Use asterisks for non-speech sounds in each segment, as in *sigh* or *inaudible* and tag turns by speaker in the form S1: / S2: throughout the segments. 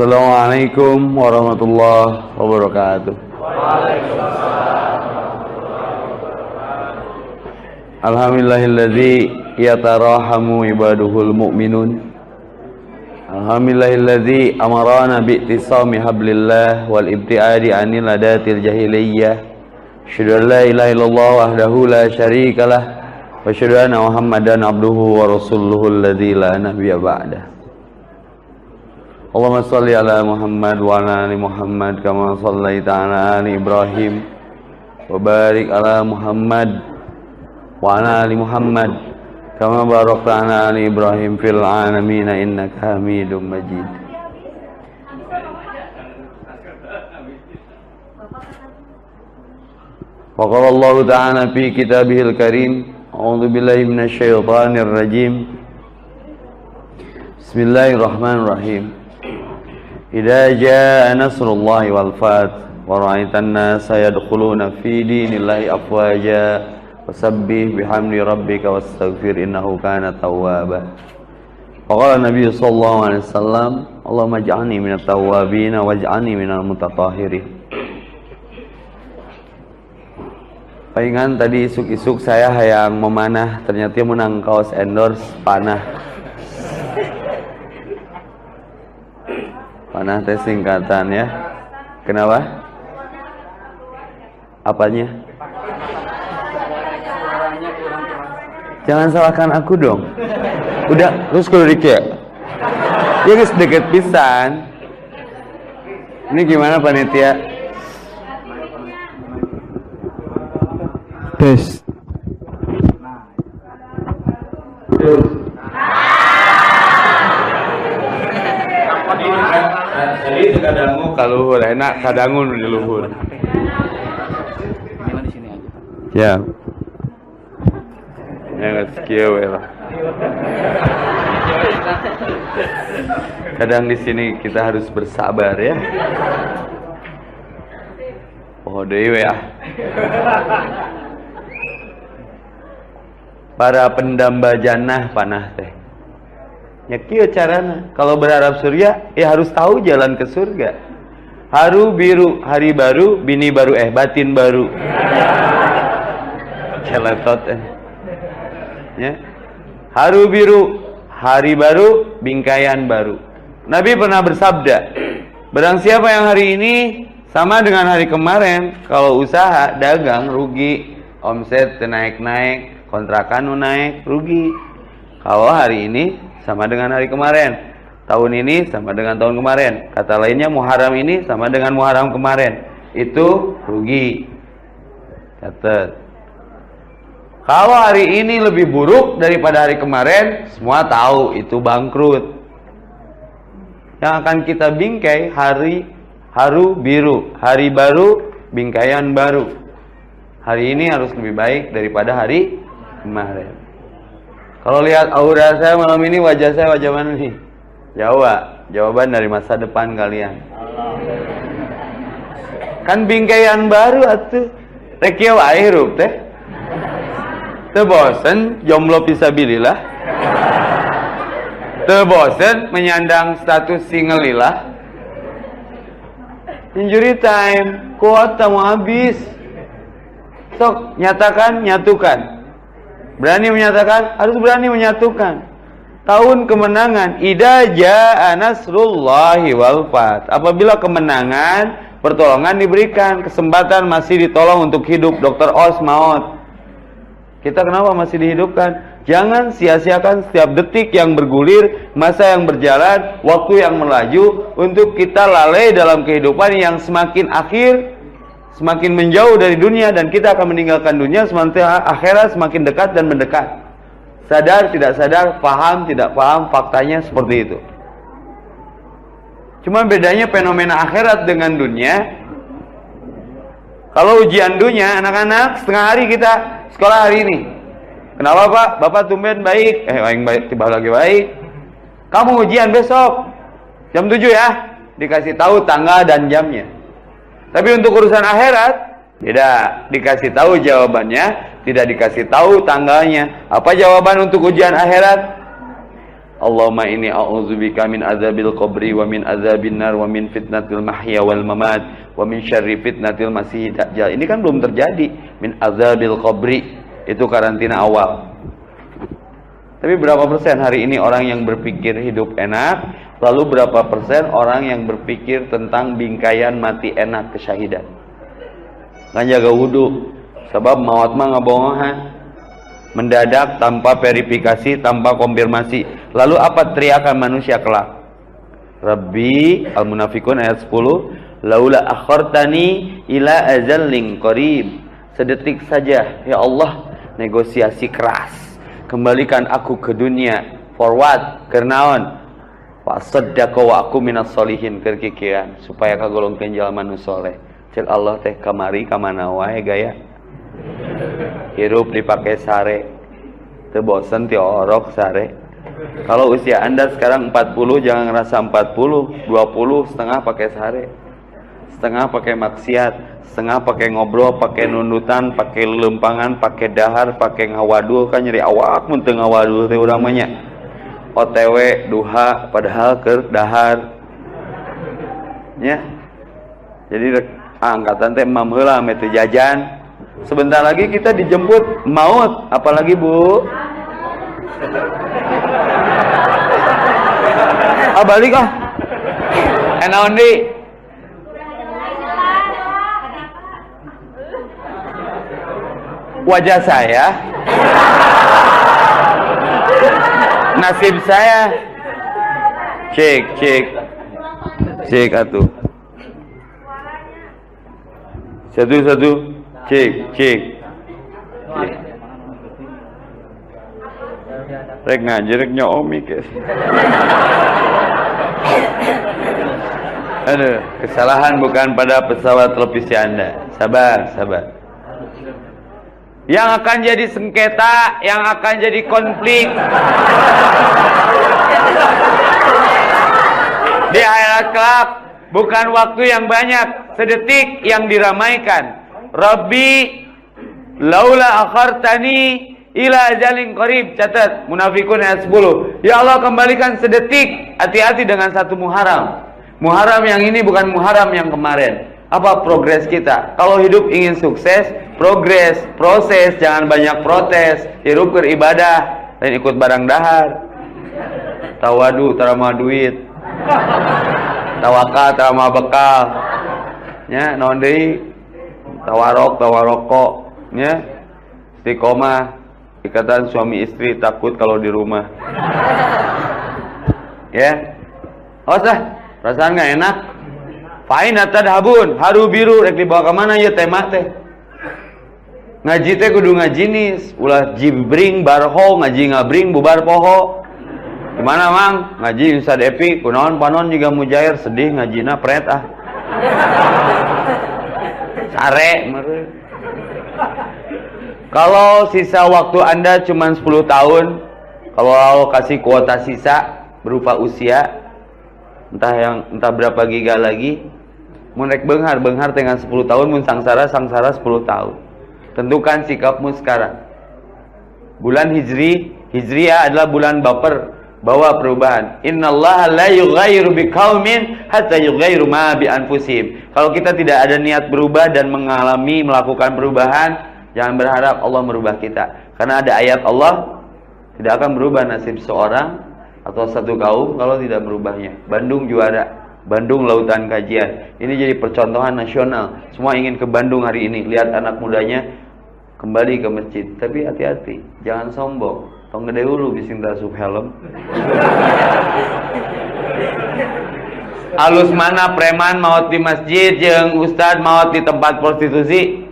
S1: Assalamualaikum warahmatullahi wabarakatuh. Alhamdulillahilladzi yatarahamu ibaduhul mu'minun. Alhamdulillahilladzi amarana bi'tisami hablillah wal ibtiadi anil adatil jahiliyah. Asyhadu la ilaha illallah wahdahu la syarikalah wa asyhadu anna Muhammadan abduhu wa rasuluhu alladzi la nabiyya ba'dah. Allahumma salli ala Muhammad wa ala ali Muhammad kama sallaita ala ali Ibrahim wa barik ala Muhammad wa ala ali Muhammad kama barakta ala ali Ibrahim fil alamin innaka Hamidum Majid. وقال الله تعالى في كتابه الكريم أعوذ بالله من الشيطان الرجيم بسم الله الرحمن الرحيم إذا جاء نصر الله والفتح ورأيت الناس يدخلون في دين الله أفواجا فسبح بحمد ربك واستغفر إنه كان توابا وقال النبي صلى الله عليه وسلم اللهم اجعلني من التوابين واجعلني من المتطهرين Palingan tadi isuk-isuk saya yang memanah ternyata menang kaos endorse panah. Panah teh singkatan ya. Kenapa? Apanya? Jangan salahkan aku dong. Udah, terus kalau ya? Ya guys deket pisan. Ini gimana panitia?
S2: Tes.
S1: Jadi kadangu kaluhur enak kadangun di luhur. Ya. Ya sekieu we lah. Kadang di sini kita harus bersabar ya. Oh deui ya. Para pendamba jannah panah teh. Ya kieu carana. Kalau berharap surga, ya harus tahu jalan ke surga. Haru biru, hari baru, bini baru eh batin baru. *laughs* Celetot eh. Ya. Haru biru, hari baru, bingkaian baru. Nabi pernah bersabda, Barang siapa yang hari ini sama dengan hari kemarin, kalau usaha, dagang, rugi, omset naik-naik, kontrakan naik, rugi. Kalau hari ini sama dengan hari kemarin. Tahun ini sama dengan tahun kemarin. Kata lainnya Muharram ini sama dengan Muharram kemarin. Itu rugi. Catat. Kalau hari ini lebih buruk daripada hari kemarin, semua tahu itu bangkrut. Yang akan kita bingkai hari haru biru, hari baru, bingkaian baru. Hari ini harus lebih baik daripada hari kemarin. Kalau lihat aura saya malam ini wajah saya wajah mana nih? Jawa, jawaban dari masa depan kalian. Kan bingkaian baru atuh. Rek kieu wae hirup teh. Teu bosen jomblo pisabilillah. Teu bosen menyandang status singlilah. Injury time, kuota mau habis. Sok nyatakan, nyatukan. Berani menyatakan, harus berani menyatukan. Tahun kemenangan, ida jaa nasrullahi wal fat. Apabila kemenangan, pertolongan diberikan, kesempatan masih ditolong untuk hidup. Dr. Os maut. Kita kenapa masih dihidupkan? Jangan sia-siakan setiap detik yang bergulir, masa yang berjalan, waktu yang melaju untuk kita lalai dalam kehidupan yang semakin akhir, semakin menjauh dari dunia dan kita akan meninggalkan dunia sementara akhirat semakin dekat dan mendekat. Sadar tidak sadar, paham tidak paham, faktanya seperti itu. Cuma bedanya fenomena akhirat dengan dunia. Kalau ujian dunia, anak-anak setengah hari kita sekolah hari ini. Kenapa Pak? Bapak tumben baik. Eh, yang baik tiba lagi baik. Kamu ujian besok. Jam 7 ya. Dikasih tahu tanggal dan jamnya. Tapi untuk urusan akhirat, tidak dikasih tahu jawabannya, tidak dikasih tahu tanggalnya. Apa jawaban untuk ujian akhirat? Allahumma inni a'udzubika min azabil qabri wa min azabin nar wa min fitnatil mahya wal mamat wa min syarri fitnatil masih dajjal. Ini kan belum terjadi. Min azabil qabri itu karantina awal. Tapi berapa persen hari ini orang yang berpikir hidup enak, lalu berapa persen orang yang berpikir tentang bingkaian mati enak kesyahidan? Kan jaga wudhu, sebab mawat mah ngabohongan mendadak tanpa verifikasi, tanpa konfirmasi. Lalu apa teriakan manusia kelak? Rabbi Al-Munafikun ayat 10 Laula akhartani ila azallin qarib Sedetik saja Ya Allah negosiasi keras kembalikan aku ke dunia forward kernaon Fasaddaqa wa aku minas solihin kerkikian supaya kagolong kenjal soleh. Cek Allah teh kamari kamana wae gaya? Hirup dipakai sare. Teu bosen ti orok sare. Kalau usia anda sekarang 40 jangan ngerasa 40 20 setengah pakai sare. Setengah pakai maksiat setengah pakai ngobrol pakai nunutan pakai lempangan pakai dahar pakai ngawaduh kan nyeri awak mun teu ngawaduh teh urang mah OTW duha padahal ke dahar. Ya. Jadi angkatan teh heula metu jajan. Sebentar lagi kita dijemput maut apalagi Bu? Ah balik ah. Enaon di wajah saya nasib saya. Cek cek cek atuh. Satu satu cek cek cek rek ngajar rek nyomi kes Aduh, kesalahan bukan pada pesawat televisi Anda. Sabar, sabar yang akan jadi sengketa, yang akan jadi konflik. Di akhirat kelak bukan waktu yang banyak, sedetik yang diramaikan. Rabbi laula akhartani ila ajalin qarib. Catat munafikun ayat 10 ya Allah kembalikan sedetik. Hati-hati dengan satu muharam muharam yang ini bukan muharam yang kemarin apa progres kita kalau hidup ingin sukses progres, proses, jangan banyak protes, hirup ibadah dan ikut barang dahar. Tawadu terama duit. Tawakal terama bekal. Ya, non tawarok tawaroko ya. Istiqomah ikatan suami istri takut kalau di rumah. Ya. Oh sah, perasaan nggak enak. Fain habun, haru biru. Rek dibawa ke mana? Ya teh teh. Ngaji teh kudu ngaji nih. Ulah jibring barho ngaji ngabring bubar poho. Gimana mang? Ngaji Ustaz Epi kunaon panon juga mujair. Sedih ngajina pret ah. Sare kalau sisa waktu anda cuma 10 tahun kalau kasih kuota sisa berupa usia entah yang entah berapa giga lagi munek benghar benghar dengan 10 tahun mun sangsara sangsara 10 tahun Tentukan sikapmu sekarang. Bulan Hijri, Hijriah adalah bulan baper, bawa perubahan. Innallaha la yughayyiru biqaumin hatta yughayyiru ma bi anfusihim. Kalau kita tidak ada niat berubah dan mengalami melakukan perubahan, jangan berharap Allah merubah kita. Karena ada ayat Allah tidak akan berubah nasib seorang atau satu kaum kalau tidak merubahnya. Bandung juara. Bandung Lautan Kajian. Ini jadi percontohan nasional. Semua ingin ke Bandung hari ini. Lihat anak mudanya kembali ke masjid. Tapi hati-hati, jangan sombong. Tong gede dulu bising tasuk helm. Alus mana preman maut di masjid yang ustad maut di tempat prostitusi?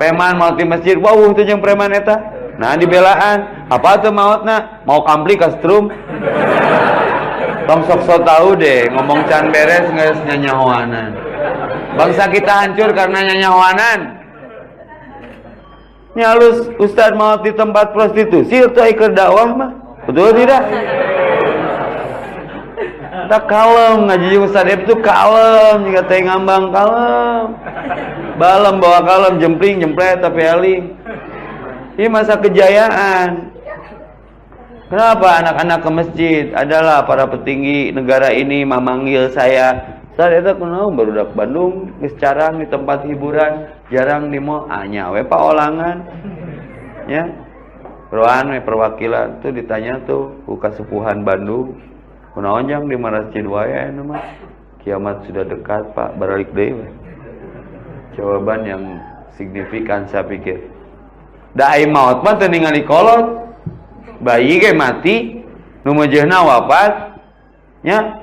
S1: Preman maut di masjid. Wow, itu yang preman eta. Nah, dibelaan. Apa tuh mautna? Mau kampli ke strum? Tong sok so tahu deh, ngomong can beres nggak nyanyawanan. Bangsa kita hancur karena nyanyawanan. Ini halus Ustadz mau di tempat prostitusi itu ikut dakwah mah. Betul tidak? Tak kalem ngaji Ustadz itu kalem jika teh ngambang kalem. Balem bawa kalem jempling jempret tapi aling. Ini masa kejayaan. Kenapa anak-anak ke masjid? Adalah para petinggi negara ini memanggil saya. Saya itu kenal baru Bandung, secara di tempat hiburan, jarang di mall, hanya we pak olangan. Ya. We perwakilan tuh ditanya tuh ku kasepuhan Bandung. Kunaon jang di masjid wae anu mah. Kiamat sudah dekat, Pak. Balik deui. Jawaban yang signifikan saya pikir. Dai maut mah teu ningali kolot bayi kayak mati numujehna wafat ya.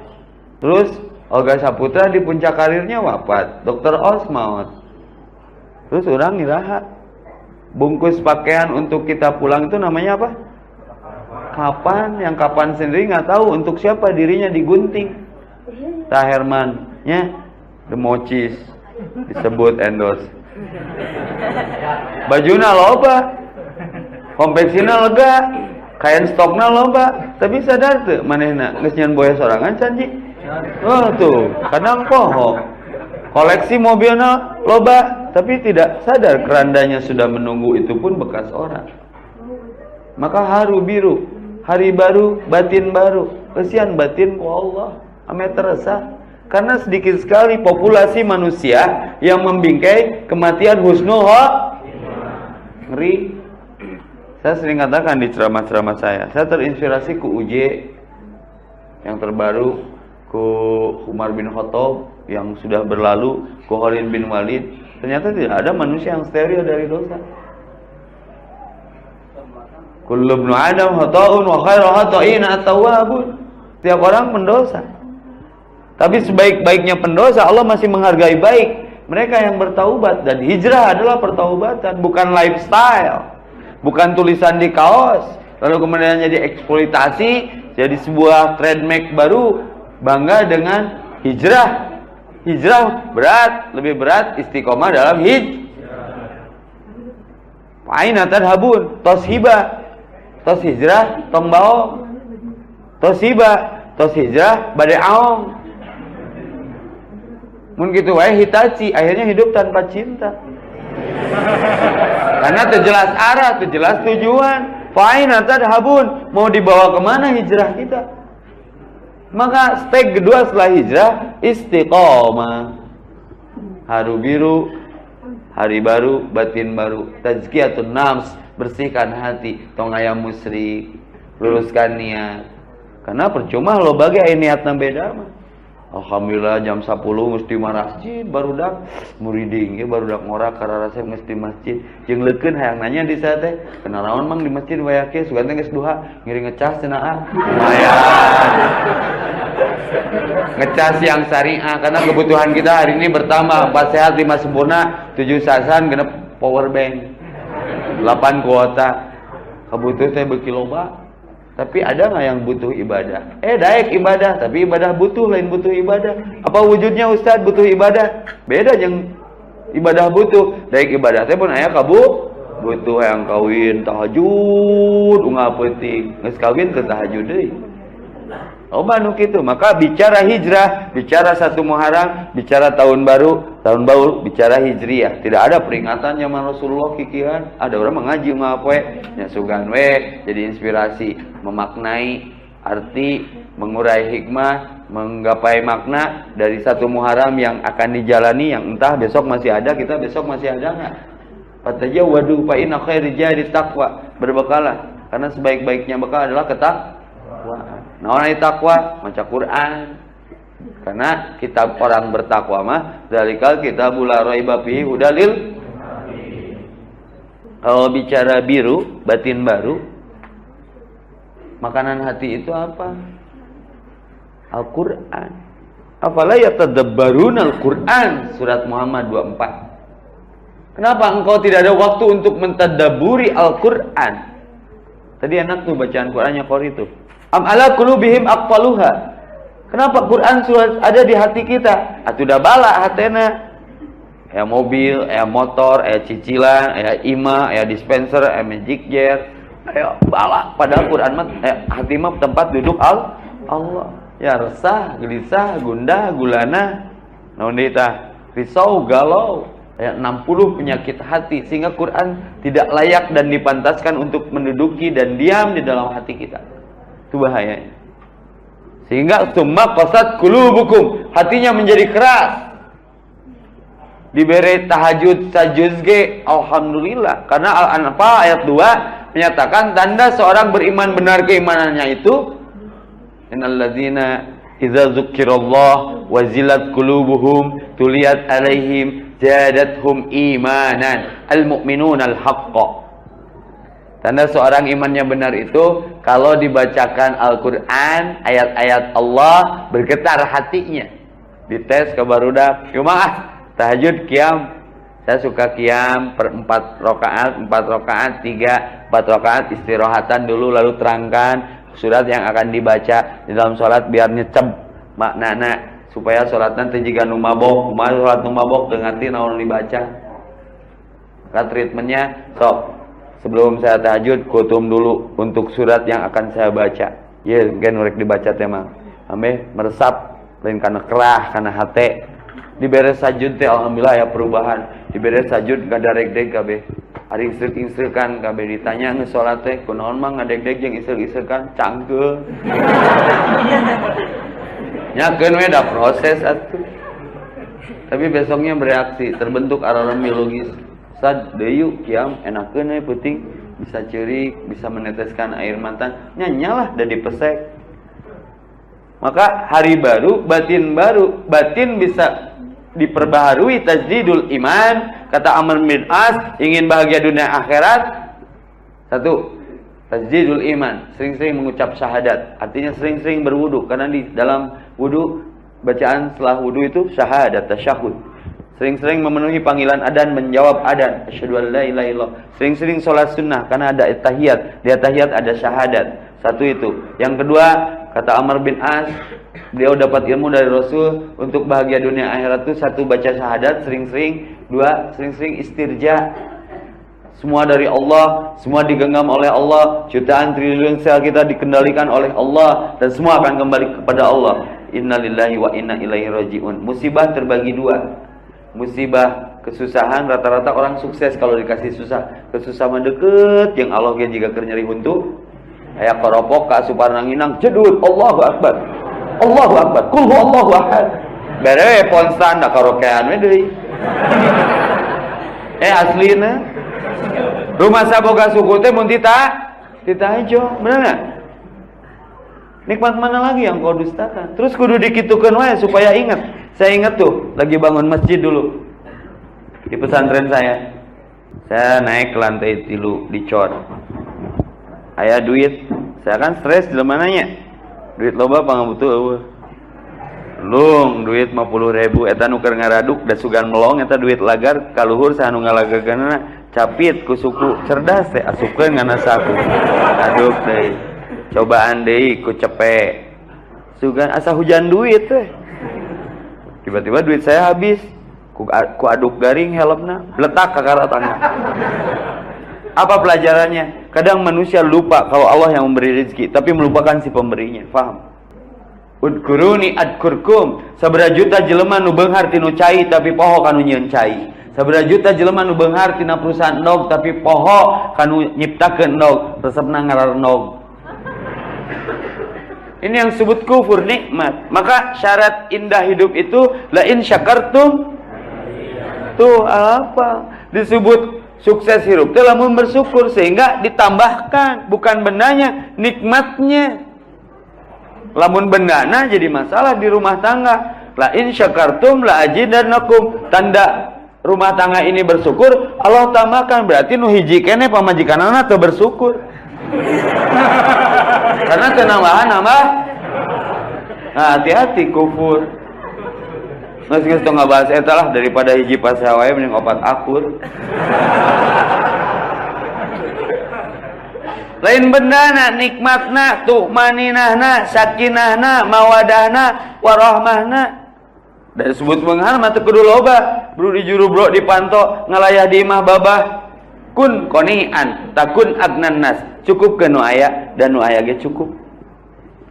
S1: Terus Olga Saputra di puncak karirnya wafat dokter Os maut. Terus orang niraha bungkus pakaian untuk kita pulang itu namanya apa? Kapan? Yang kapan sendiri nggak tahu. Untuk siapa dirinya digunting? Tah Herman ya. The mochis. Disebut endos bajuna loba. Konveksina lega kain stokna loba tapi sadar tuh manehna geus nyan boya sorangan canji? Oh tuh kadang poho koleksi mobilnya loba tapi tidak sadar kerandanya sudah menunggu itu pun bekas orang. Maka haru biru hari baru batin baru. Kesian batin ku Allah ame terasa. Karena sedikit sekali populasi manusia yang membingkai kematian husnul ngeri saya sering katakan di ceramah-ceramah saya, saya terinspirasi ku UJ yang terbaru, ku Umar bin Khattab yang sudah berlalu, ku Khalid bin Walid. Ternyata tidak ada manusia yang steril dari dosa. Kullu ibnu Adam khata'un wa khairu khata'in at-tawwabun. Setiap orang pendosa. Tapi sebaik-baiknya pendosa Allah masih menghargai baik mereka yang bertaubat dan hijrah adalah pertaubatan bukan lifestyle bukan tulisan di kaos. Lalu kemudian jadi eksploitasi jadi sebuah trademark baru bangga dengan hijrah. Hijrah berat lebih berat istiqomah dalam hij Aina tadhabun tos hiba. Tos hijrah tong baong. Tos hiba tos hijrah badai aong. Mungkin gitu wae Hitachi akhirnya hidup tanpa cinta *laughs* karena terjelas arah, terjelas tujuan. Fa'ina habun Mau dibawa ke mana hijrah kita? Maka step kedua setelah hijrah, istiqomah. Haru biru, hari baru, batin baru. Tazkiyatun nafs, bersihkan hati. Tong ayam musri, luruskan niat. Karena percuma lo bagi niat beda mah. Alhamdulillah jam 10 mesti masjid baru dak muriding ya baru dak ngorak karena rasa mesti masjid. Jeung leukeun hayang nanya di saat teh kenal naon mang di masjid waya ke? Sugan duha ngiri ngecas cenah ah. Ngecas yang syariah karena kebutuhan kita hari ini bertambah. 4 sehat 5 sempurna 7 sasan genep power bank. 8 kuota. Kebutuhan teh beuki loba tapi ada nggak yang butuh ibadah? Eh, daek ibadah, tapi ibadah butuh lain butuh ibadah. Apa wujudnya Ustaz butuh ibadah? Beda yang ibadah butuh. Daek ibadah teh pun aya kabu butuh yang kawin tahajud ungah penting. Geus kawin teu tahajud deui. Loba nu kitu. Maka bicara hijrah, bicara satu Muharram, bicara tahun baru, tahun baru bicara hijriah. Tidak ada peringatan zaman Rasulullah kikiran. Ada orang mengaji ngapoe, nya sugan we jadi inspirasi, memaknai arti, mengurai hikmah, menggapai makna dari satu Muharram yang akan dijalani yang entah besok masih ada, kita besok masih ada enggak? waduh fa inna khairi jadi takwa. Berbekalah karena sebaik-baiknya bekal adalah ketakwaan. Nah, takwa maca Quran. Karena kitab orang bertakwa mah zalikal kitabul la raiba fihi hudalil kalau bicara biru, batin baru, makanan hati itu apa? Al-Quran. Apalah ya tadabbarun Al-Quran. Surat Muhammad 24. Kenapa engkau tidak ada waktu untuk mentadaburi Al-Quran? Tadi anak tuh bacaan Qurannya kor itu. Am ala. Kenapa Quran sudah ada di hati kita? Atuh da bala hatena. Ya mobil, ya motor, ya cicilan, ya ima, ya dispenser, ya magic jet, ya bala. Padahal Quran mah ya, hati mah tempat duduk al Allah. Ya resah, gelisah, gundah, gulana. Naon? Risau, galau, ya 60 penyakit hati sehingga Quran tidak layak dan dipantaskan untuk menduduki dan diam di dalam hati kita. Itu bahaya. Sehingga summa qasat qulubukum, hatinya menjadi keras. Diberi tahajud sajuzge, alhamdulillah. Karena Al-Anfal ayat 2 menyatakan tanda seorang beriman benar keimanannya itu innalladzina idza dzukirallah wazilat qulubuhum tuliyat alaihim jadathum imanan almu'minuna alhaqqa Tanda seorang imannya benar itu kalau dibacakan Al-Quran, ayat-ayat Allah bergetar hatinya. Dites ke barudak, cuma tahajud kiam. Saya suka kiam per empat rokaat, empat rokaat, tiga, empat rokaat istirahatan dulu lalu terangkan surat yang akan dibaca di dalam sholat biar nyecep maknana supaya sholat nanti jika numabok, mabok, sholat numabok dengan naon dibaca. Maka treatmentnya sok sebelum saya tahajud kutum dulu untuk surat yang akan saya baca. Ya gen urek dibaca tema. Ame meresap lain karena kerah karena hati. Diberes sajud teh alhamdulillah ya perubahan. Diberes sajud gak ada deg kabe hari instruk instrukan kabe ditanya nge sholat teh kunaon mah deg yang instruk instrukan cangke *laughs* nyakeun we da proses atuh. Tapi besoknya bereaksi terbentuk alarm biologis sad deyu kiam enakeun we penting. Bisa cerik bisa meneteskan air mantan nyanyalah dan dipesek. Maka hari baru batin baru batin bisa diperbaharui tajdidul iman. Kata Amr bin As ingin bahagia dunia akhirat. Satu tajdidul iman. Sering-sering mengucap syahadat. Artinya sering-sering berwudu karena di dalam wudu bacaan setelah wudu itu syahadat tasyahud Sering-sering memenuhi panggilan adan, menjawab adan. Asyhadu an la. Sering-sering sholat sunnah karena ada tahiyat. Di tahiyat ada syahadat. Satu itu. Yang kedua, kata Amr bin As, beliau dapat ilmu dari Rasul untuk bahagia dunia akhirat itu satu baca syahadat sering-sering, dua sering-sering istirja. Semua dari Allah, semua digenggam oleh Allah, jutaan triliun sel kita dikendalikan oleh Allah dan semua akan kembali kepada Allah. Innalillahi wa inna ilaihi rajiun. Musibah terbagi dua musibah kesusahan rata-rata orang sukses. Kalau dikasih susah kesusahan deket. Yang Allah yang jika kernyari untuk ayah koropok ke asupan nanginang jedut Allahu Akbar. Allahu Akbar. Kulhu Allahu Ahad. Bere ponstan da karokean we eh aslina rumah saboga suku teh mun tita tita nikmat mana lagi yang kau dustakan terus kudu dikitukan wae supaya ingat saya ingat tuh, lagi bangun masjid dulu. Di pesantren saya. Saya naik ke lantai tilu di cor. Ayah duit. Saya kan stres di mananya. Duit loba apa butuh Lung duit 50 ribu eta nuker ngaraduk dan sugan melong eta duit lagar kaluhur saya anu ngalagakeunna capit ku suku cerdas teh asupkeun ngana saku aduk deui cobaan deui ku cepe sugan asa hujan duit teh tiba-tiba duit saya habis. Ku, ku aduk garing helmnya letak ke karatangnya apa pelajarannya? Kadang manusia lupa kalau Allah yang memberi rezeki tapi melupakan si pemberinya. Paham Udkuruni adkurkum. Sabra juta jelema nu beunghar tinu cai tapi poho kanu nyieun cai. Sabra juta jelema nu beunghar tina perusahaan nog tapi poho kanu nyiptakeun nog. Resepna ngarar nog ini yang sebut kufur nikmat. Maka syarat indah hidup itu la in syakartum tuh apa? Disebut sukses hidup telah bersyukur sehingga ditambahkan bukan benanya nikmatnya. Lamun bendana jadi masalah di rumah tangga. La in syakartum la ajidannakum tanda rumah tangga ini bersyukur Allah tambahkan berarti nu hiji kene pamajikanana teu bersyukur. *laughs* Karena kenambahan nambah. Nah, hati-hati kufur. Meski itu nggak bahas eta lah daripada hiji pas hawaii mending obat akur. Lain bendana nikmatna tuh maninahna sakinahna mawadahna warahmahna dan sebut menghal mata kudu loba bro di juru bro dipanto ngalayah di imah babah kun konian takun agnan nas. Cukup ke nu dan nu aya cukup.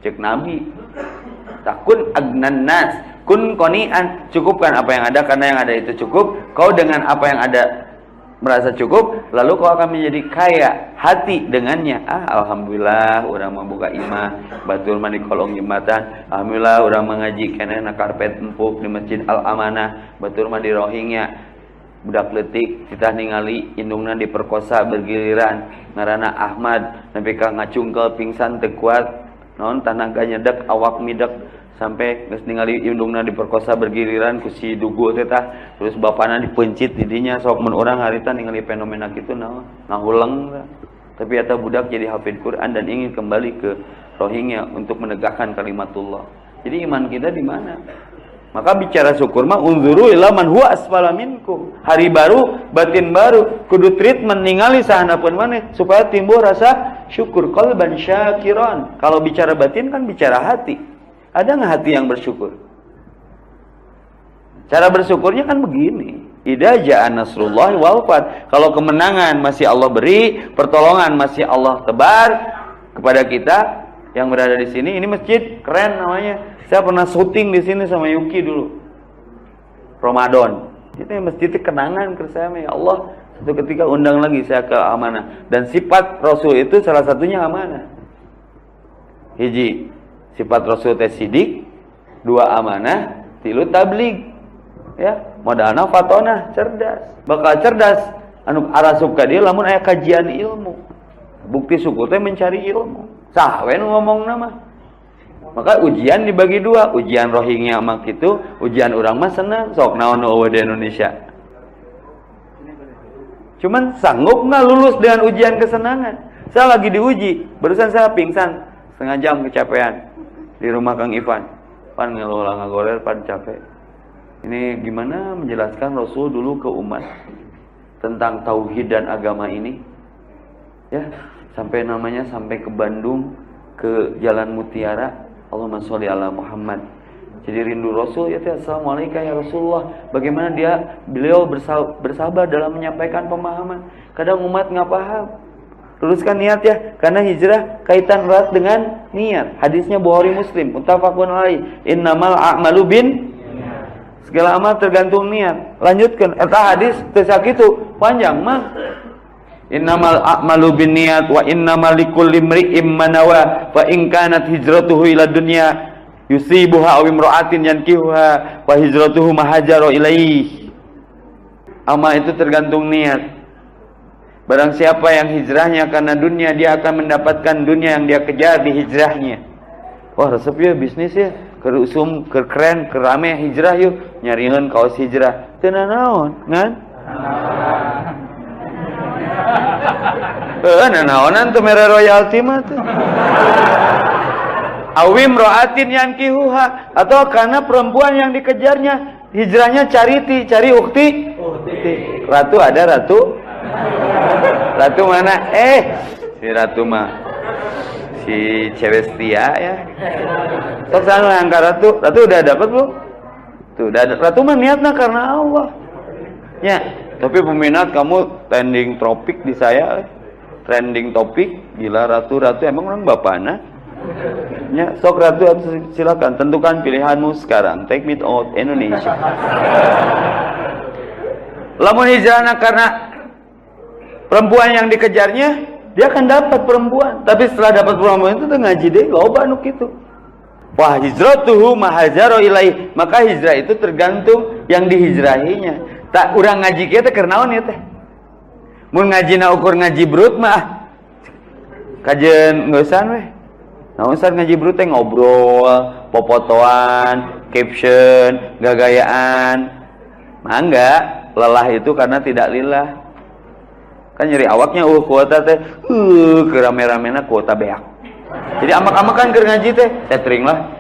S1: Cek nabi. Takun agnan nas. Kun konian cukupkan apa yang ada. Karena yang ada itu cukup. Kau dengan apa yang ada merasa cukup, lalu kau akan menjadi kaya hati dengannya. Ah, alhamdulillah orang membuka imah, batur mandi kolong jembatan. Alhamdulillah orang mengaji kena na karpet empuk di Masjid Al Amanah, batur mandi rohingya. Budak letik kita ningali indungna diperkosa bergiliran. Ngarana Ahmad nepi ka ngacungkel pingsan teu kuat. Non tanaga nyedek awak midek. Sampai geus ningali indungna diperkosa bergiliran ku si dugu teh terus bapana dipencit didinya sok mun urang harita ningali fenomena kitu naon? Ngahuleng tapi eta budak jadi hafid Quran dan ingin kembali ke rohingya untuk menegakkan kalimatullah. Jadi iman kita di mana maka bicara syukur mah unzuru ila man huwa asfala minkum hari baru batin baru kudu treatment ningali pun mana supaya timbul rasa syukur qalban syakiran kalau bicara batin kan bicara hati ada nggak hati yang bersyukur? Cara bersyukurnya kan begini. Ida ja'an nasrullah wal Kalau kemenangan masih Allah beri, pertolongan masih Allah tebar kepada kita yang berada di sini. Ini masjid keren namanya. Saya pernah syuting di sini sama Yuki dulu. Ramadan. Itu masjid itu kenangan ke saya ya Allah. Satu ketika undang lagi saya ke amanah. Dan sifat Rasul itu salah satunya amanah. Hiji, sifat Rasul teh sidik dua amanah tilu tablig ya modalna fatona cerdas bakal cerdas anu arasup ka dia lamun aya kajian ilmu bukti suku teh mencari ilmu sah we ngomong nama maka ujian dibagi dua. Ujian rohingya mak itu ujian orang mah senang sok naon di Indonesia? Cuman sanggup nggak lulus dengan ujian kesenangan? Saya lagi diuji. Barusan saya pingsan. Setengah jam kecapean. Di rumah Kang Ivan. Pan ngelola ngagoler pan capek. Ini gimana menjelaskan Rasul dulu ke umat tentang tauhid dan agama ini? Ya sampai namanya sampai ke Bandung ke Jalan Mutiara Allahumma sholli ala Muhammad. Jadi rindu Rasul ya Assalamualaikum ya Rasulullah. Bagaimana dia beliau bersabar dalam menyampaikan pemahaman. Kadang umat nggak paham. Luruskan niat ya, karena hijrah kaitan erat dengan niat. Hadisnya Bukhari Muslim, muttafaqun alaih. Innamal a'malu bin segala amal tergantung niat. Lanjutkan, eta hadis tesak itu panjang mah. Innamal a'malu bin niat wa innamal likulli imri'in manawa fa in kanat hijratuhu ila dunya yusibuha aw imra'atin yankihuha fa hijratuhu mahajara ilaih. Amal itu tergantung niat. Barang siapa yang hijrahnya karena dunia, dia akan mendapatkan dunia yang dia kejar di hijrahnya. Wah, resep ya bisnis ya. Kerusum, keren, kerame hijrah yuk. Nyarihan kaos hijrah. Tena naon, *laughs* Eh, naonan tuh merah royalti mah tuh. Awim roatin yang kihuha atau karena perempuan yang dikejarnya hijrahnya cariti, cari ukti. Ratu ada ratu Ratu mana? Eh, si Ratu mah si cewek setia ya. Terus sana angka Ratu, Ratu udah dapat belum? Tuh, udah Ratu mah niatnya karena Allah. Ya, tapi peminat kamu trending topik di saya. Eh. Trending topik, gila Ratu, Ratu emang orang bapaknya. Ya, sok Ratu silakan tentukan pilihanmu sekarang. Take me out Indonesia. Lamun hijrahna karena perempuan yang dikejarnya dia akan dapat perempuan tapi setelah dapat perempuan itu tuh ngaji deh loba itu wah hijratuhu mahajaro ilai maka hijrah itu tergantung yang dihijrahinya tak urang ngaji kita karena ya teh? Mau ngaji na ukur ngaji brut mah. Kajian nggak usah weh nah usah ngaji brut teh? Ngobrol popotoan caption gagayaan. Mah enggak lelah itu karena tidak lillah. Kan nyeri awaknya uh kuota teh uh kerame-ramena kuota beak. Jadi amak-amakan keur ngaji teh setring lah.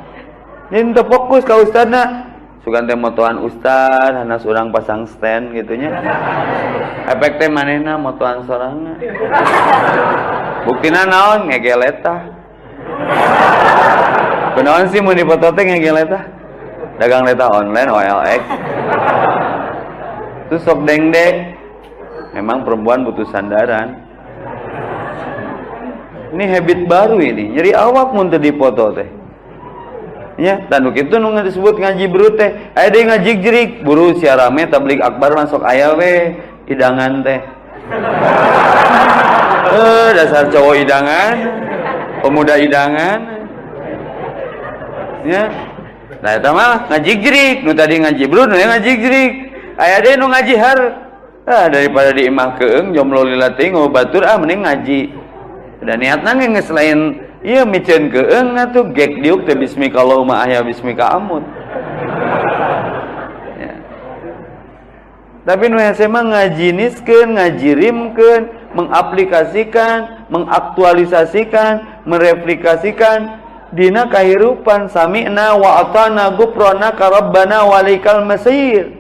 S1: Ini fokus ka ustadna sugan teh motoan ustad hana seorang pasang stand gitunya efek teh manehna motoan sorangna. Buktina naon? Ngegeleta Kenaon sih mau dipoto teh ngegeleta dagang leta online OLX terus sok deng deng Memang perempuan butuh sandaran. Ini habit baru ini. Nyeri awak muntah dipoto teh. Ya, dan itu nu disebut ngaji buru teh. Aya deui ngaji jerik, buru siarame tablik akbar masuk aya we hidangan teh. *laughs* eh dasar cowok idangan pemuda idangan ya nah itu mah ngaji jerik nu tadi ngaji brun nu ngaji jerik aya deh nu ngaji har ah daripada di imah keeng jomblo lila tinggal batur ah mending ngaji dan niatna nge selain iya micen keeng atuh gek diuk teh bismika Allahumma ahya bismika amun ya. tapi nu hese mah ngajirimkeun mengaplikasikan mengaktualisasikan mereplikasikan dina kahirupan sami'na wa atana gufrana karabbana walikal masir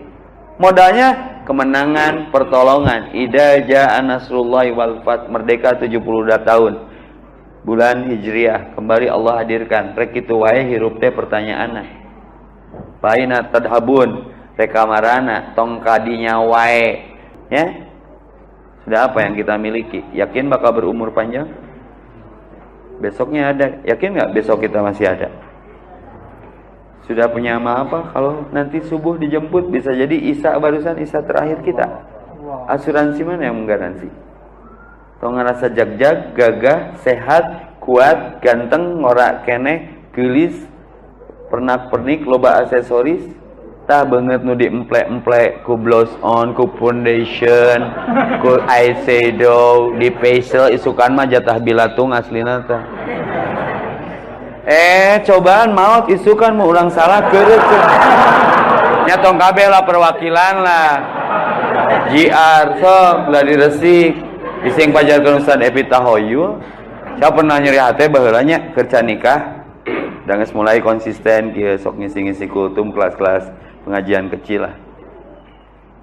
S1: modalnya kemenangan, pertolongan. Ida ja'a nasrullahi wal fat merdeka 72 tahun. Bulan Hijriah kembali Allah hadirkan. Rek itu wae hirup teh pertanyaan. Baina tadhabun rekamarana tong kadinya wae. Ya. Sudah apa yang kita miliki? Yakin bakal berumur panjang? Besoknya ada. Yakin nggak besok kita masih ada? Sudah punya ama apa? Kalau nanti subuh dijemput bisa jadi Isa barusan Isa terakhir kita. Asuransi mana yang menggaransi? Tong ngerasa jag-jag, gagah, sehat, kuat, ganteng, ngorak kene, gelis, pernak-pernik, loba aksesoris, tah banget nu di emplek-emplek ku blows on, ku foundation, ku eyeshadow, di facial isukan mah jatah bilatung aslina tah. Eh cobaan maut isukan mau ulang salah kerut nyatong kabel lah perwakilan lah. JR sok lah diresik ising pajarkan Ustaz Epi Tahoyu. Saya pernah nyeri hati bahulanya kerja nikah? Dan mulai konsisten dia sok ngisi-ngisi kultum kelas-kelas pengajian kecil lah.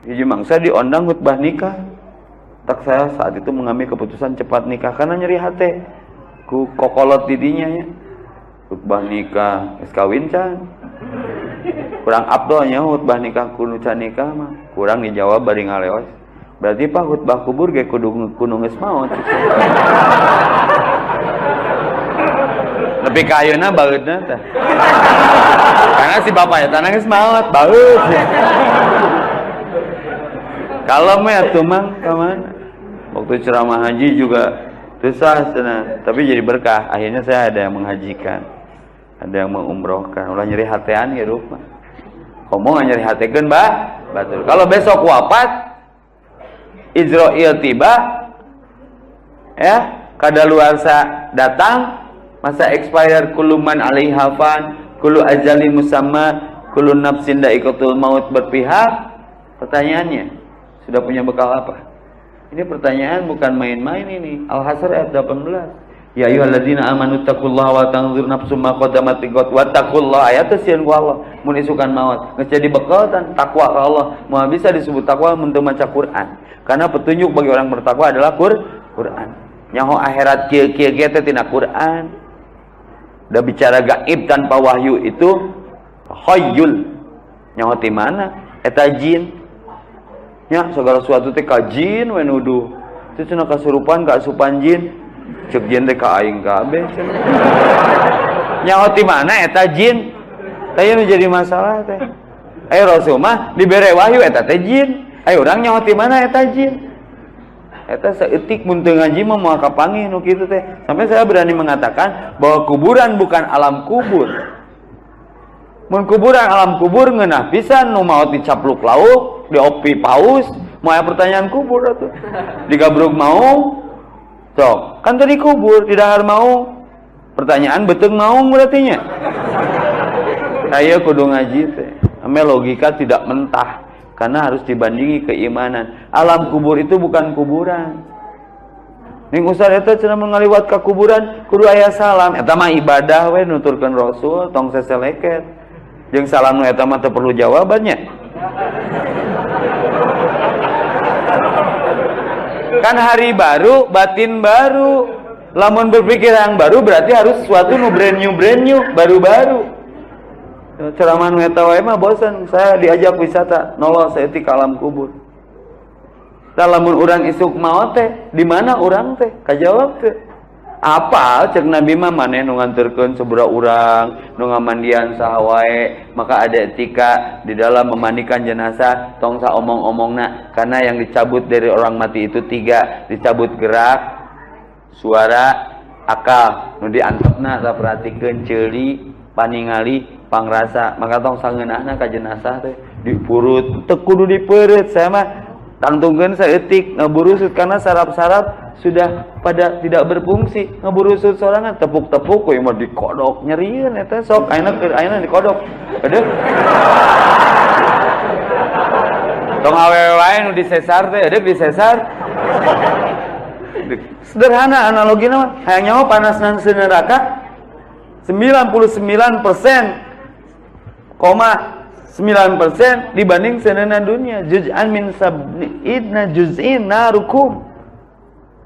S1: Hiji mangsa diondang khutbah nikah. Tak saya saat itu mengambil keputusan cepat nikah karena nyeri hati. Ku kokolot didinya ya. Khutbah nikah es kawin kurang abdolnya khutbah nikah kuno can nikah kurang dijawab bari ngaleos berarti pak khutbah kubur ge kudu kudu geus lebih kayuna bautna teh. Karena si bapak ya tanah geus baut. Kalau mah tuh mang ke mana waktu ceramah haji juga susah sana tapi jadi berkah. Akhirnya saya ada yang menghajikan ada yang mengumrohkan. Ulah nyeri hatean ya rumah ngomong nyeri hatekan mbak? Betul kalau besok wafat Israel tiba ya kadaluarsa datang masa expired kuluman alaihafan kulu ajali musamma kulu nafsin daikatul maut berpihak. Pertanyaannya sudah punya bekal apa? Ini pertanyaan bukan main-main ini. Al-Hasr ayat 18 Ya ayyuhalladzina amanu taqullaha wa tanzur nafsum ma qaddamat liqad wa taqullaha ayat sieun ku Allah mun isukan maut. Geus jadi bekal dan takwa ke Allah. Mau bisa disebut takwa mun teu maca Quran. Karena petunjuk bagi orang bertakwa adalah Qur Quran. Nyaho akhirat kieu ge teh tina Quran. Udah bicara gaib tanpa wahyu itu khayyul. Nyaho ti mana? Eta jin. Nya segala sesuatu teh ka jin itu cenah kasurupan ka asupan jin cek jin teh aing kabeh. Nyaho ti mana eta jin? Teh nu jadi masalah teh. Ayo rasul mah dibere wahyu eta teh jin. Ayo urang nyaho ti mana eta jin? Eta seetik mun teu ngaji mah moal kapanggih nu kitu teh. Sampai saya berani mengatakan bahwa kuburan bukan alam kubur. Mun kuburan alam kubur ngeunah pisan nu maot dicapluk lauk diopi paus. Mau pertanyaan kubur atuh. Digabruk mau Sok, kan tadi kubur, tidak harus mau. Pertanyaan betul mau berarti nya. Saya kudu ngaji teh. Logika tidak mentah karena harus dibandingi keimanan. Alam kubur itu bukan kuburan. Ning Ustaz eta cenah mengaliwat ke kuburan kudu aya salam. Eta mah ibadah we nuturkeun Rasul tong seseleket. Jeung salam nu eta mah teu perlu jawabannya. Kan hari baru batin baru. Lamun berpikir yang baru berarti harus sesuatu nu brand new brand new baru-baru. Ceramah eta mah bosan saya diajak wisata nolol seetik alam kubur. Lamun orang isuk maot teh di mana orang teh? Kajawab teh apa? Cek nabi mah maneh nu nganturkeun sabura urang nu ngamandian sahawae maka ada etika di dalam memandikan jenazah tong sa omong-omongna. Karena yang dicabut dari orang mati itu tiga. Dicabut gerak suara akal. Nu diantepna saperhatikeun ceuli paningali pangrasa. Maka tong sangeunahna ka jenazah teh. Dipurut teu kudu dipeureut saya mah tantungkeun saeutik ngaburusut karena saraf-saraf sudah pada tidak berfungsi. Ngeburusut sorangan tepuk-tepuk kok mau dikodok nyeriin eta sok keur ayeuna dikodok. Aduh. Tong awewe wae nu disesar teh aduh disesar. Sederhana analogina mah hayang nyawa panasna neraka 99 persen koma 9 persen dibanding senena dunia juz'an min sab'idna juz'in narukum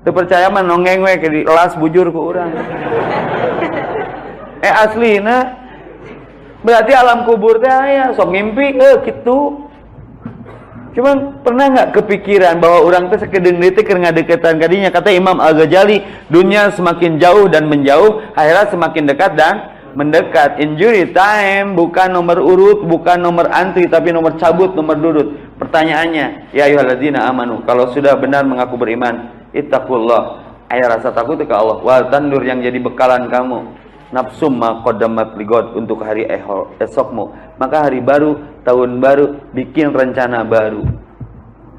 S1: Teu percaya mah nongeng we ke di kelas bujur ku urang. *laughs* eh aslina berarti alam kubur teh aya sok ngimpi eh gitu. Cuman pernah nggak kepikiran bahwa orang teh sekedeng teh keur ngadeketan kadinya kata Imam Al-Ghazali, dunia semakin jauh dan menjauh, akhirat semakin dekat dan mendekat. Injury time bukan nomor urut, bukan nomor antri tapi nomor cabut, nomor dudut. Pertanyaannya, ya ayyuhalladzina amanu, kalau sudah benar mengaku beriman, ittaqullah. Ayah rasa takut ke Allah. Wal tandur yang jadi bekalan kamu nafsu ma qaddamat ligod untuk hari esokmu. Maka hari baru tahun baru bikin rencana baru.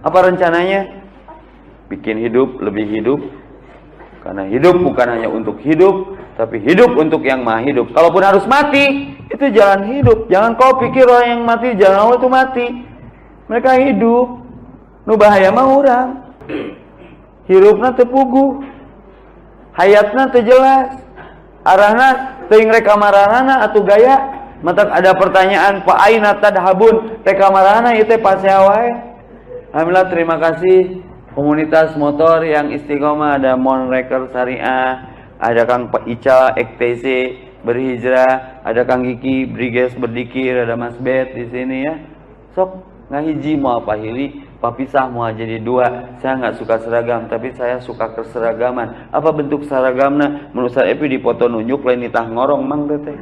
S1: Apa rencananya? Bikin hidup lebih hidup. Karena hidup bukan hanya untuk hidup tapi hidup untuk yang maha hidup. Kalaupun harus mati itu jalan hidup. Jangan kau pikir orang yang mati jangan Allah itu mati. Mereka hidup. Nu bahaya mah orang. Hirupna tepugu hayatna terjelas arahna teuing rekamarana atau gaya. Mata ada pertanyaan pa aina tadhabun rekamarana itu pasti wae. Alhamdulillah terima kasih. Komunitas motor yang istiqomah ada Monreker Syariah ada Kang Ica XTC berhijrah ada Kang Giki Briges berdikir. Ada Mas Bet di sini ya. Sok ngahiji mau apa hili? Papisah mau jadi dua. Saya nggak suka seragam tapi saya suka keseragaman. Apa bentuk seragamnya? Menurut saya epi dipoto nunjuk lain nitah ngorong mang teh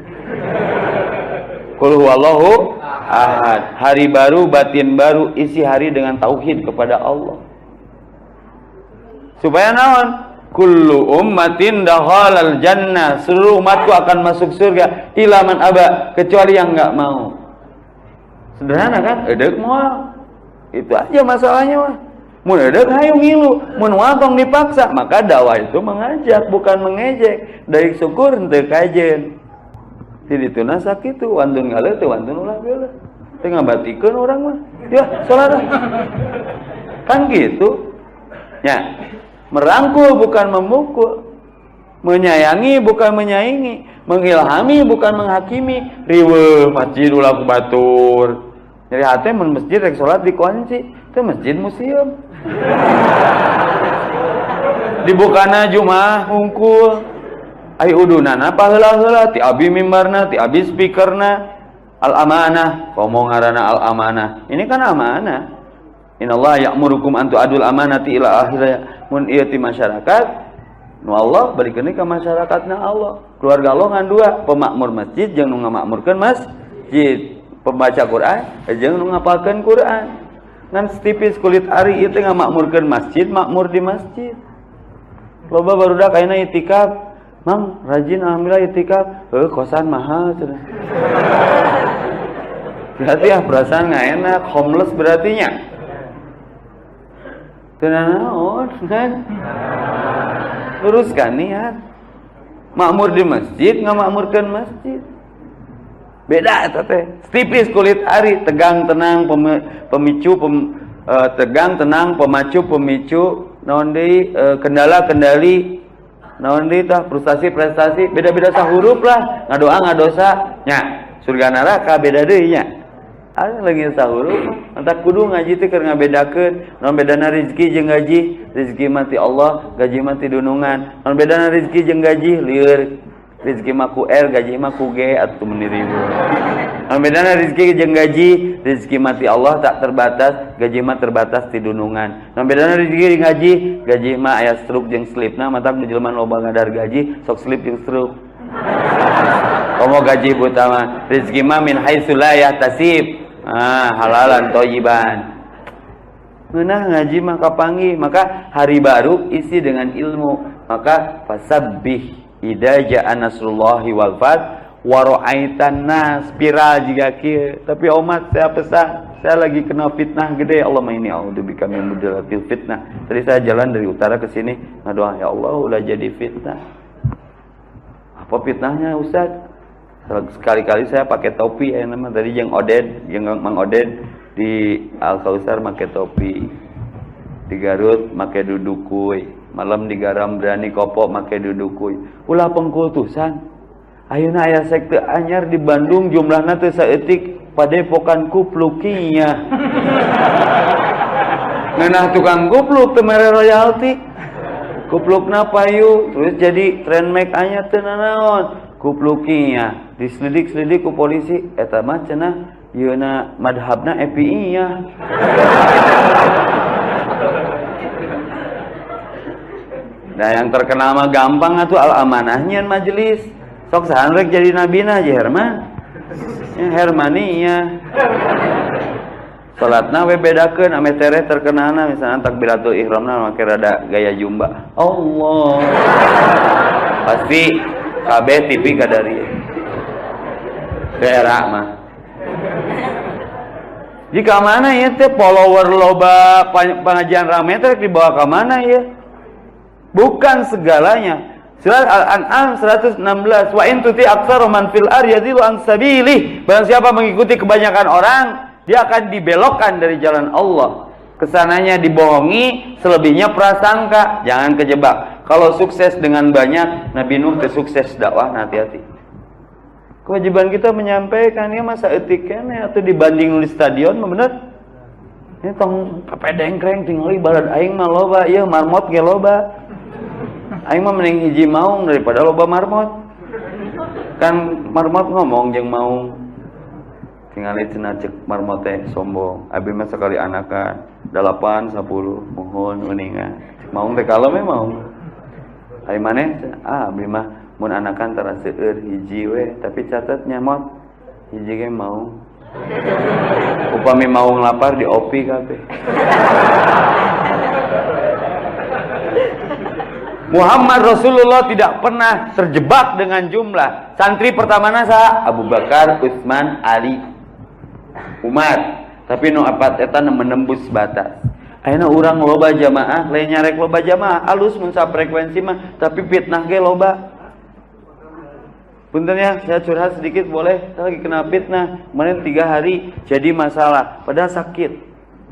S1: Kul ahad. Hari baru, batin baru, isi hari dengan tauhid kepada Allah. Supaya naon? Kullu ummatin dakhalal jannah. Seluruh umatku akan masuk surga. Ilaman aba. Kecuali yang nggak mau. Sederhana kan? Edek mau itu aja masalahnya mah. Mun edek hayu ngilu, mun watong dipaksa, maka dakwah itu mengajak bukan mengejek. Dari syukur henteu kajen. Ti dituna sakitu, wantun ngale teu wantun ulah geuleuh. Teu ngabatikeun urang mah. Ya, salat. Kan gitu. Ya. Merangkul bukan memukul. Menyayangi bukan menyaingi, mengilhami bukan menghakimi. Riweuh masjid ulah batur jadi hati mun masjid rek salat dikunci, itu masjid museum. *laughs* Dibukana Jumat hungkul. Ai udunana paheula-heula ti abi mimbarna, ti abi speakerna. Al amanah, ngomong ngaranna al amanah. Ini kan amanah. Inallah ya'murukum antu adul amanati ila akhirnya mun ieu ti masyarakat. Nu Allah balikeun ka masyarakatna Allah. Keluarga Allah ngan dua, pemakmur masjid jeung nu ngamakmurkeun masjid. Pembaca Quran jeung nu ngapalkeun Quran. Ngan setipis kulit ari itu ngamakmurkeun masjid makmur di masjid. Loba barudak ayeuna itikaf. Mang rajin alhamdulillah itikaf. Heuh kosan mahal cenah berarti ah perasaan nggak enak. Homeless berarti nya naon kan luruskan niat. Makmur di masjid ngamakmurkeun masjid. Beda teh tipis kulit ari tegang tenang pemicu pem, uh, tegang tenang pemacu pemicu naon uh, kendala kendali naon tah frustasi prestasi. Beda-beda sahurup lah. Ngadoa ngadosa nya. Surga neraka beda deui nya lagi sahurup entah kudu ngaji teh keur ngabedakeun. Naon bedana rezeki jeung gaji? Rezeki mati Allah gaji mati dunungan. Naon bedana rezeki jeung gaji? Lieur. Rezeki mah ku R gaji mah ku G atuh meniri Anu bedana rezeki jeung gaji? Rezeki mati Allah tak terbatas gaji mah terbatas di dunungan. Anu bedana rezeki gaji gaji mah aya struk jeung slipna mata di jelema loba ngadar gaji sok slip jeung struk *laughs* Komo gaji buta mah. Rezeki mah min haitsu la ah halalan toyiban Menah ngaji mah kapangi maka hari baru isi dengan ilmu maka fasabbih Ida ja'a nasrullahi wal fat wa nas spiral jika kia. Tapi umat saya pesan, saya lagi kena fitnah gede. Allah ini a'udzubika min mudalatil fitnah. Tadi saya jalan dari utara ke sini ngadoa ya Allah udah jadi fitnah. Apa fitnahnya Ustaz? Sekali-kali saya pakai topi ya nama tadi yang Oded, yang Mang Oded di Al Kausar pakai topi. Di Garut pakai dudukui malam digaram berani kopok make dudukui ulah pengkultusan ayeuna aya sekte anyar di Bandung jumlahna teu saeutik padepokan kuplukinya. *laughs* Ngeunah tukang kupluk teu mere royalti. Kuplukna payu terus jadi tren make anyar teu nanaon kuplukinya diselidik-selidik ku polisi eta mah cenah yeuna madhabna EPI nya *laughs* Nah yang terkenal mah gampang atuh al amanahnya majelis. Sok sahanrek jadi nabi aja Herman. Ya Hermania. Salatna we bedakeun ame tereh terkenalna misalnya takbiratul ihramna make rada gaya jumba. Allah. Pasti kabeh TV kadari. Daerah mah. Jika mana ya teh follower loba pengajian rame teh dibawa ke mana ya? Bukan segalanya. Surat Al-An'am 116. Wa in tuti aktsaru man fil ar yadhilu an sabilih. Barang siapa mengikuti kebanyakan orang, dia akan dibelokkan dari jalan Allah. Ke sananya dibohongi, selebihnya prasangka. Jangan kejebak. Kalau sukses dengan banyak, Nabi Nuh kesukses dakwah, hati-hati. Kewajiban kita menyampaikan ya masa etiknya atau dibanding nulis stadion, bener? Ini tong kapedeng kreng tinggal ibarat aing mah loba, iya marmot ge loba. Aing mah mending hiji maung daripada loba marmot. Kan marmot ngomong jeung maung. Tinggal cenah cek marmot teh sombong. Abi mah sekali anakan 8 10 mohon uningan. Cek maung teh kalem maung. Ari maneh ah abi mah mun anakan tara seueur hiji we tapi catat nyamot hiji ge maung. Upami maung lapar di opi kabeh. Muhammad Rasulullah tidak pernah terjebak dengan jumlah. Santri pertama nasa Abu Bakar, Utsman, Ali, Umar. Tapi no apat eta menembus batas. Ayeuna urang loba jamaah, lain nyarek loba jamaah, alus mun frekuensi mah, tapi fitnah ge loba. Punten ya, saya curhat sedikit boleh? Saya lagi kena fitnah. Kemarin tiga hari jadi masalah, padahal sakit.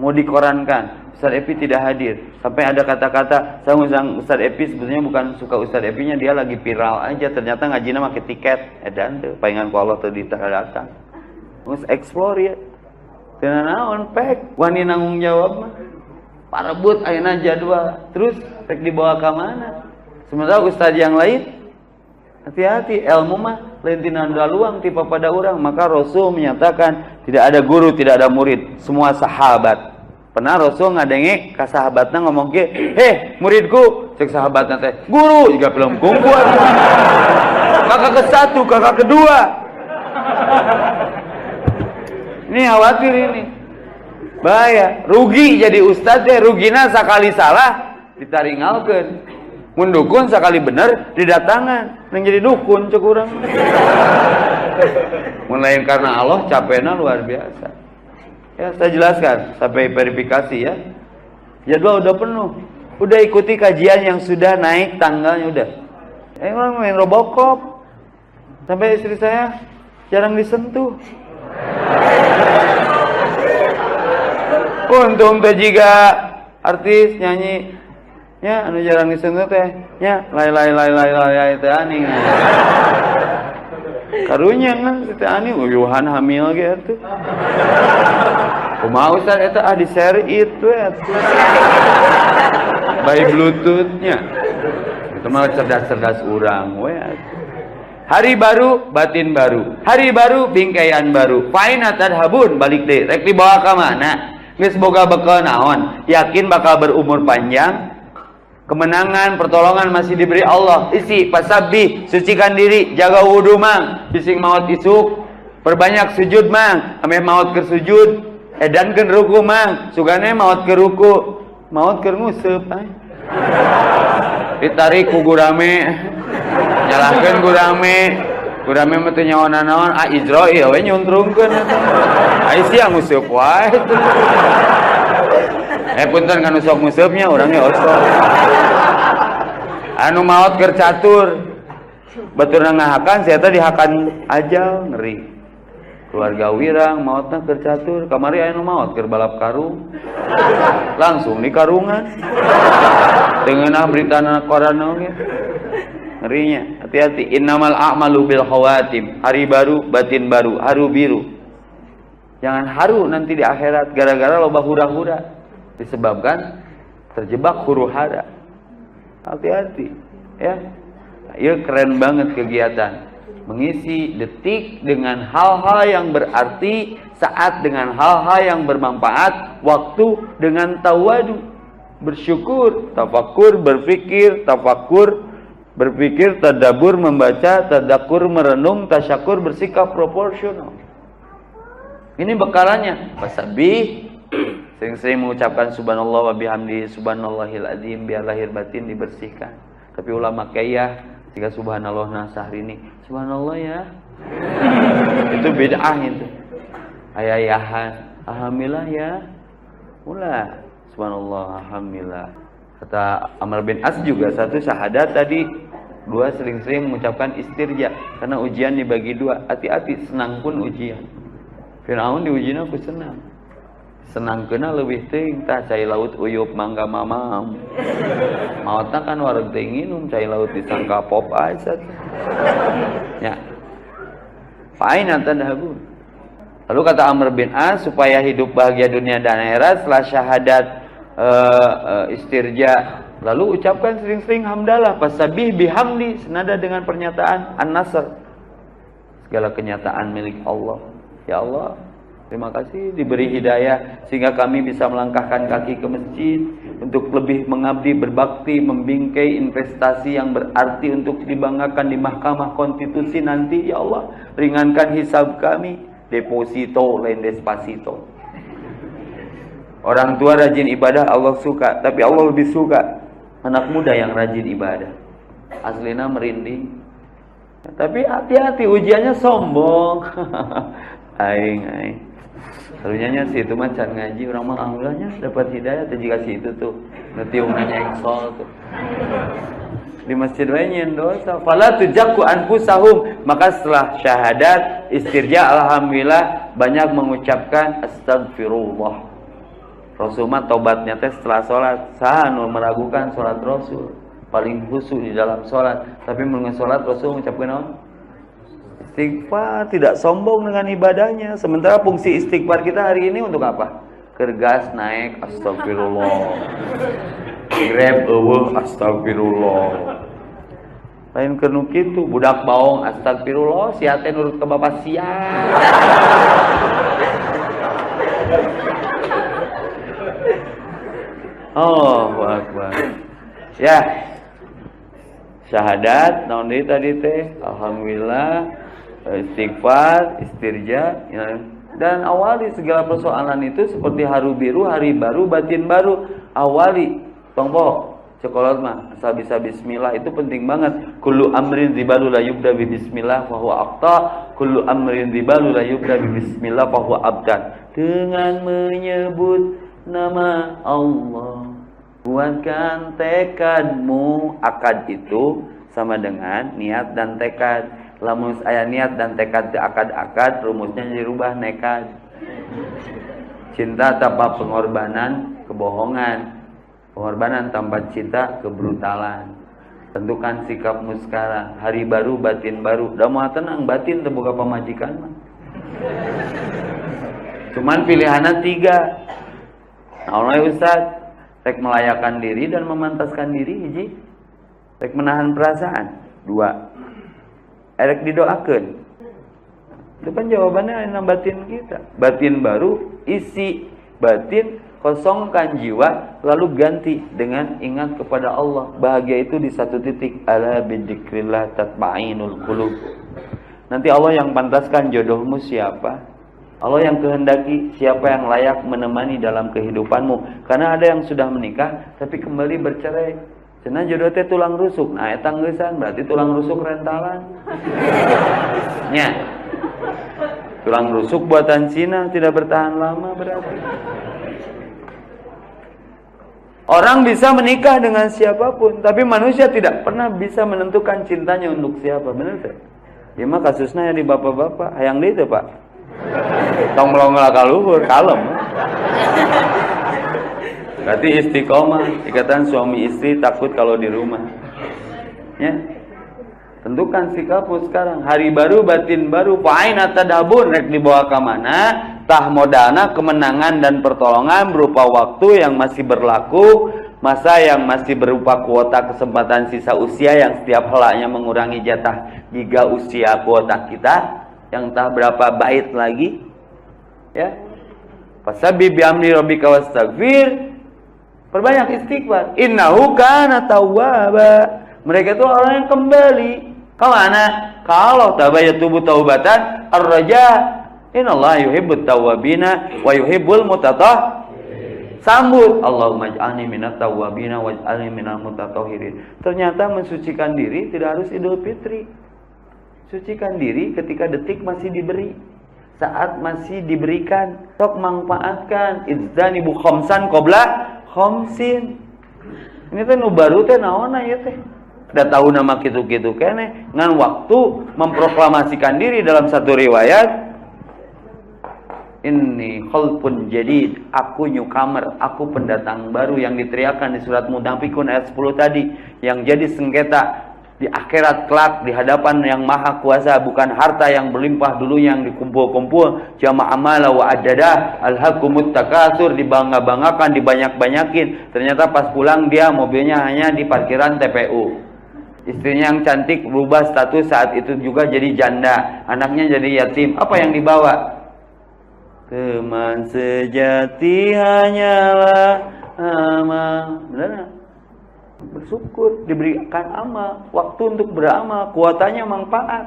S1: Mau dikorankan Ustaz Epi tidak hadir. Sampai ada kata-kata, saya ngundang Ustaz Epi sebetulnya bukan suka Ustaz Epinya, dia lagi viral aja. Ternyata ngajinya pakai tiket. Edan tuh, palingan ku Allah tuh datang. Mus explore ya. Tena naon pek, wani nanggung jawab mah. Parebut ayeuna jadwal. Terus pek dibawa ke mana? Sementara ustaz yang lain hati-hati ilmu mah lain tinanda luang tipe pada orang. Maka Rasul menyatakan tidak ada guru tidak ada murid semua sahabat. Pernah Rasul ngadenge ke sahabatnya ngomong ke heh muridku. Cek sahabatnya teh guru. Juga belum kumpul *laughs* kakak ke satu kakak kedua ini khawatir ini bahaya rugi jadi ustadz ya rugina sekali salah ditaringalkan mendukun sekali benar didatangan menjadi dukun cek orang *laughs* mulai karena Allah capeknya luar biasa Ya, saya jelaskan sampai verifikasi ya. Jadwal udah penuh. Udah ikuti kajian yang sudah naik tanggalnya udah. Eh, orang main Robocop. Sampai istri saya jarang disentuh. *laughs* Untung teh jika artis nyanyi ya anu jarang disentuh teh ya lay lay lay lay lay teh aning karunya kan teh ani uyuhan hamil gitu kumaha ustaz eta ah di share itu ya by bluetoothnya itu mah cerdas-cerdas urang we Hari baru, batin baru. Hari baru, bingkaian baru. Faina tadhabun, balik deh. Rek dibawa ke mana? Geus boga bekal naon? Yakin bakal berumur panjang? Kemenangan, pertolongan masih diberi Allah. Isi, pasabi, sucikan diri, jaga wudhu mang. Bising maut isuk, perbanyak sujud mang. Ameh maut ke sujud, edan ke mang. Sugane maut ke ruku, maut ke ngusep. Eh. Ditarik ku gurame gurame gurame mah teu nyawa naon ah Israil we nyuntrungkeun eta ai sia nguseup wae. *laughs* Eh punten kan sok nguseupnya urangnya osok anu maot keur catur. Batur ngahakan saya tadi dihakan aja ngeri. Keluarga wirang mautna keur catur. Kamari aya nu maot keur balap karung langsung di karungan dengan berita koran oge ngerinya hati-hati. Innamal a'malu bil khawatim. Hari baru batin baru. Haru biru. Jangan haru nanti di akhirat. Gara-gara loba hura-hura. Disebabkan terjebak huru hara. Hati-hati. Ya. Ya keren banget kegiatan. Mengisi detik dengan hal-hal yang berarti saat dengan hal-hal yang bermanfaat waktu dengan tawadu. Bersyukur tafakur berpikir tafakur Berpikir, tadabur, membaca, tadakur, merenung, tasyakur, bersikap proporsional. Ini bekalannya. Wasabi, sering-sering mengucapkan subhanallah wa bihamdi subhanallahil azim biar lahir batin dibersihkan. Tapi ulama kayah jika subhanallah nasah ini, subhanallah ya. *laughs* itu bid'ah itu. Ayayahan, alhamdulillah ya. Mula subhanallah alhamdulillah. Kata Amr bin As juga satu syahadat tadi dua sering-sering mengucapkan istirja karena ujian dibagi dua. Hati-hati senang pun ujian. Firaun diujiin aku senang. Senang kena lebih ting cai laut uyup mangga mamam. Mautna kan wareg teh nginum cai laut disangka pop aja. Ya. Fa'aina tadhabun. Lalu kata Amr bin As supaya hidup bahagia dunia dan akhirat setelah syahadat uh, uh, istirja lalu ucapkan sering-sering hamdalah pasabih bihamdi senada dengan pernyataan an-nasr. Segala kenyataan milik Allah. Ya Allah terima kasih diberi hidayah sehingga kami bisa melangkahkan kaki ke masjid untuk lebih mengabdi berbakti membingkai investasi yang berarti untuk dibanggakan di mahkamah konstitusi nanti. Ya Allah ringankan hisab kami. Deposito lain Orang tua rajin ibadah Allah suka, tapi Allah lebih suka anak muda yang rajin ibadah. Aslina merinding. Tapi hati-hati ujiannya sombong. *laughs* aing aing. Harunya sih itu macan ngaji orang mah alhamdulillahnya dapat hidayah tuh jika si itu tuh nanti nanya yang sol tuh di masjid lainnya dosa fala tujakku anfusahum maka setelah syahadat istirja alhamdulillah banyak mengucapkan astagfirullah Rasul mah tobatnya teh setelah sholat. Sahanu meragukan sholat Rasul. Paling khusus di dalam sholat. Tapi mengenai sholat Rasul mengucapkan naon istighfar. Tidak sombong dengan ibadahnya. Sementara fungsi istighfar kita hari ini untuk apa? Kergas naik astagfirullah. Grab eueuh astagfirullah. Lain kenu kitu budak baong astagfirullah sia teh nurut ke bapak sia Oh, akbar. Ya. Syahadat naon deui tadi teh? Alhamdulillah istighfar, istirja ya. dan awali segala persoalan itu seperti hari biru, hari baru, batin baru. Awali tongbo sekolah mah asal bisa bismillah itu penting banget. Kullu amrin zibalu la yubda bi bismillah fa huwa aqta, amrin zibalu la yubda bi bismillah fa huwa abdan. Dengan menyebut nama Allah. Buatkan tekadmu. Akad itu sama dengan niat dan tekad. Lamun ayat niat dan tekad akad-akad, rumusnya dirubah nekad. Cinta tanpa pengorbanan, kebohongan. Pengorbanan tanpa cinta, kebrutalan. Tentukan sikapmu sekarang. Hari baru, batin baru. Udah mau tenang, batin terbuka pemajikan mah. Cuman pilihannya tiga Nah, oleh Ustaz, rek melayakan diri dan memantaskan diri hiji. Rek menahan perasaan. Dua. Erek didoakan. Itu kan jawabannya yang batin kita. Batin baru isi. Batin kosongkan jiwa lalu ganti dengan ingat kepada Allah. Bahagia itu di satu titik. Ala bidzikrillah tatma'inul qulub. Nanti Allah yang pantaskan jodohmu siapa Allah yang kehendaki siapa yang layak menemani dalam kehidupanmu karena ada yang sudah menikah tapi kembali bercerai Cina jodoh teh tulang rusuk. Nah, eta berarti tulang rusuk rentalan. *laughs* Nya. Tulang rusuk buatan Cina tidak bertahan lama berarti. Orang bisa menikah dengan siapa pun, tapi manusia tidak pernah bisa menentukan cintanya untuk siapa, benar tak? Ya mah kasusnya yang di bapak-bapak, hayang di itu pak. Tong melongol kaluhur, kalem. Berarti istiqomah, ikatan suami istri takut kalau di rumah. Ya. Tentukan sikapmu sekarang. Hari baru, batin baru. Fa'ain atadabur. Rek dibawa ke mana? Tah modana kemenangan dan pertolongan berupa waktu yang masih berlaku. Masa yang masih berupa kuota kesempatan sisa usia yang setiap helaknya mengurangi jatah giga usia kuota kita. Yang tak berapa bait lagi. Ya. Fasabi biamri rabbika wastagfir. Perbanyak istighfar. Innahu kana tawwaba. Mereka itu orang yang kembali Ke mana? Kalau tabayat tubuh taubatan ar-raja. Innallaha yuhibbut tawwabina wa yuhibbul mutatah sambut Allahumma ij'alni minat tawwabina waj'alni minal mutatahhirin. Ternyata mensucikan diri tidak harus Idul Fitri. Sucikan diri ketika detik masih diberi. Saat masih diberikan, sok manfaatkan. Idzani bu khamsan qabla khamsin. Ini teh nu baru teh naon ya teh? udah tahu nama kitu-kitu kene ngan waktu memproklamasikan diri dalam satu riwayat ini khalpun jadi aku newcomer aku pendatang baru yang diteriakan di surat munafikun ayat 10 tadi yang jadi sengketa di akhirat kelak di hadapan yang maha kuasa bukan harta yang berlimpah dulu yang dikumpul-kumpul jama amala wa adada alhaqumut takasur dibangga-banggakan dibanyak-banyakin ternyata pas pulang dia mobilnya hanya di parkiran TPU Istrinya yang cantik berubah status saat itu juga jadi janda. Anaknya jadi yatim. Apa yang dibawa? Teman sejati hanyalah amal. Bersyukur, diberikan amal. Waktu untuk beramal, kuatannya manfaat.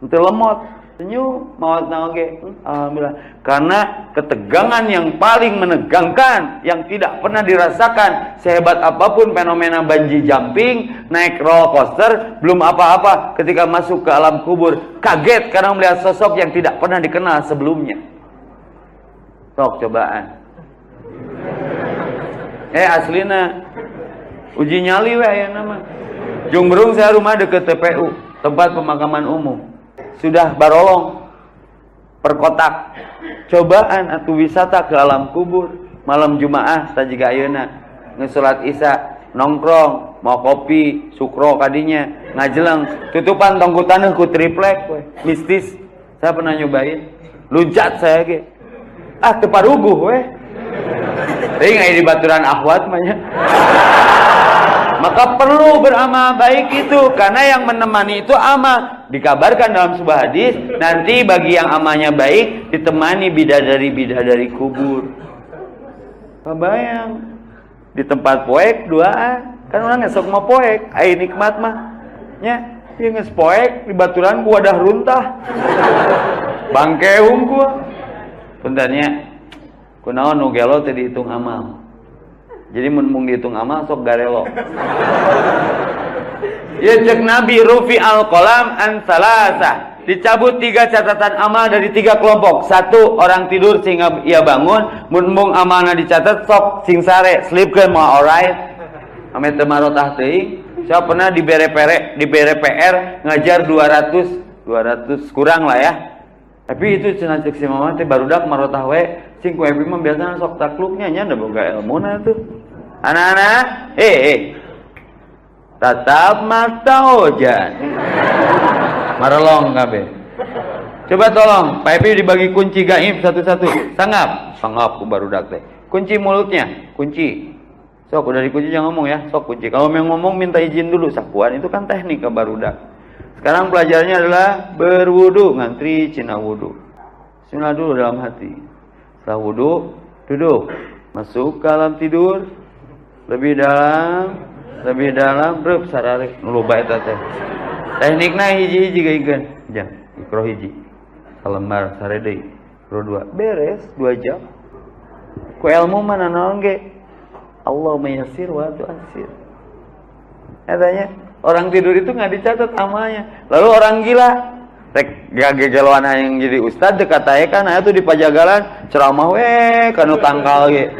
S1: Untuk lemot senyum maut naoge hmm, alhamdulillah karena ketegangan yang paling menegangkan yang tidak pernah dirasakan sehebat apa pun fenomena banji jumping naik roller coaster belum apa-apa ketika masuk ke alam kubur kaget karena melihat sosok yang tidak pernah dikenal sebelumnya sok cobaan eh aslina uji nyali weh ya nama. Jungberung saya rumah deket TPU tempat pemakaman umum. Sudah barolong perkotak. Cobaan atau wisata ke alam kubur. Malam Jumaah sajiga ayeuna. Ngesolat Isya nongkrong mau kopi sukro kadinya. Ngajeleng tutupan tongkutan ku triplek we. mistis saya pernah nyobain. Luncat saya ke ah teparuguh weh. Ring di baturan ahwat mahnya *laughs* maka perlu beramal baik itu karena yang menemani itu amal. Dikabarkan dalam sebuah hadis, nanti bagi yang amalnya baik ditemani bidadari-bidadari kubur. Kebayang di tempat poek dua kan orang esok mau poek, ai nikmat mah. Nya, ieu geus poek di baturan gua dah runtah. Bangkeung gua. Puntennya kunaon nu gelo teh dihitung amal. Jadi mun dihitung amal sok garelo. ya cek Nabi Rufi al-Qalam an salasa. Dicabut tiga catatan amal dari tiga kelompok. Satu orang tidur sehingga ia bangun. Mun mung amalna dicatat sok sing sare sleep kan mau alright. Ame teu marotah. Saya pernah di bere di bere PR ngajar 200 200 kurang lah ya. Tapi itu cenah cek si mama teh barudak marotah we sing kue mah biasanya sok takluknya nya ada boga ilmu tuh. Anak-anak, eh, eh. Tetap mata ojan. Marelong kabe. Coba tolong, Pak Epi dibagi kunci gaib satu-satu. Sangap, sangap baru dak teh. Kunci mulutnya, kunci. Sok udah dikunci jangan ngomong ya, sok kunci. Kalau yang ngomong minta izin dulu sakuan itu kan teknik ke barudak. Sekarang pelajarannya adalah berwudu, ngantri cina wudu. Bismillah dulu dalam hati. Setelah wudu, duduk. Masuk ke alam tidur. Lebih dalam, lebih dalam, berep sarare nuluba eta teh. Teknikna hiji-hiji gaeukeun. Jang, ikro hiji. Salembar sare deui. Ikro dua. Beres dua jam. Ku ilmu mana naon ge? Allah menyasir wa tu'asir. Katanya, Orang tidur itu nggak dicatat amalnya. Lalu orang gila, rek gagegeloan yang jadi ustad dekat aja kan aya tuh di pajagalan ceramah we kanu tangkal ge.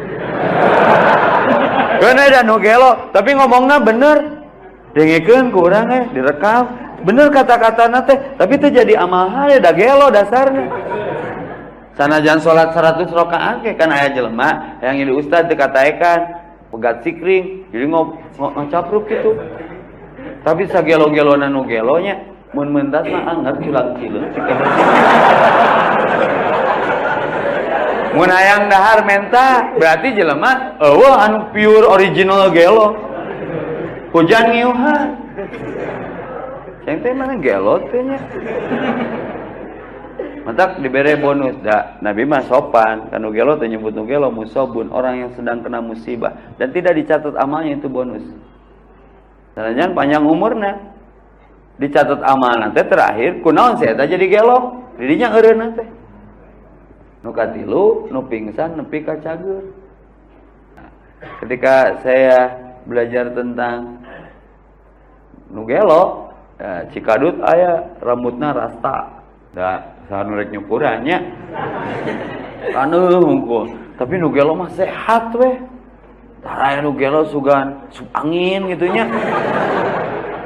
S1: Kan ada nu gelo, tapi ngomongnya bener. Dengekeun ku urang eh direkam. Bener kata-kata nate, tapi itu jadi amal hal da gelo dasarnya. Sanajan salat 100 rakaat ke kan aya jelema yang jadi ustad dekat aja kan pegat sikring jadi ngop ngocapruk gitu tapi sagelo-gelo nanu gelonya mun mentas mah anggar culang cileun mun hayang dahar menta berarti jelema eueuh anu pure original gelo hujan ngiuhan ceng teh mana gelo teh nya Mantak diberi bonus da Nabi mah sopan kan gelo teh nyebut gelo musobun orang yang sedang kena musibah dan tidak dicatat amalnya itu bonus Jangan panjang umurnya. Dicatat amal nanti terakhir kunaon saya jadi gelo. Didinya eureun nanti. Nu katilu, nu pingsan, nepi ka cager. ketika saya belajar tentang nu gelo, ya, Cikadut aya rambutnya rasta. Da sanu rek nyukurannya. Kanu hungkul. Tapi nu gelo mah sehat weh. Taraya nu gelo sugan sub angin gitunya.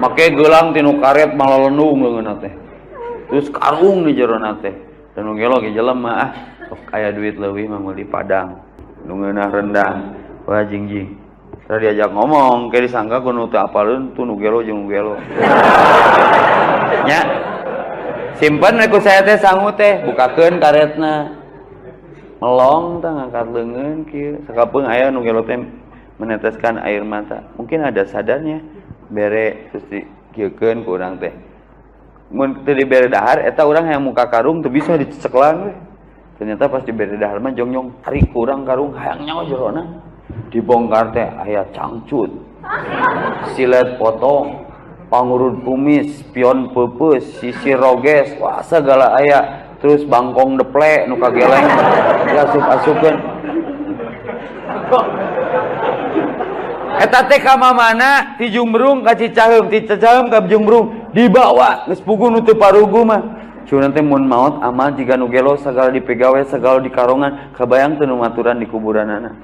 S1: Make gelang tinu karet malah lenung leungeun teh. Terus karung di jero teh. Dan nu gelo ge jelema ah aya duit lewih menguli padang nungenah rendang wah jingjing Terus diajak ngomong, kayak disangka kuno teu apalun tuh nu gelo jeung gelo. *laughs* Nya. Simpen aku saya teh sangu teh, bukakeun karetna. Melong tah ngangkat leungeun kieu, sakapeung aya nu gelo teh meneteskan air mata. Mungkin ada sadarnya bere terus di kieukeun ku urang teh. Mun teu dibere dahar eta urang yang muka karung teu bisa diceklan weh. Ternyata pas dibere dahar mah jongyong hari kurang karung hayang nyawa jerona dibongkar teh aya cangcut silet potong pangurut kumis pion pepes sisi roges wah segala aya terus bangkong deplek nu kageleng diasup-asupkeun eta teh ka mana ti jumbrung ka cicaheum ti cicaheum ka jumbrung dibawa geus pugu nu teu parugu mah cuma teh mun maut amal jika nu gelo sagala dipegawe sagala di karongan kabayang teu nu maturan di kuburanana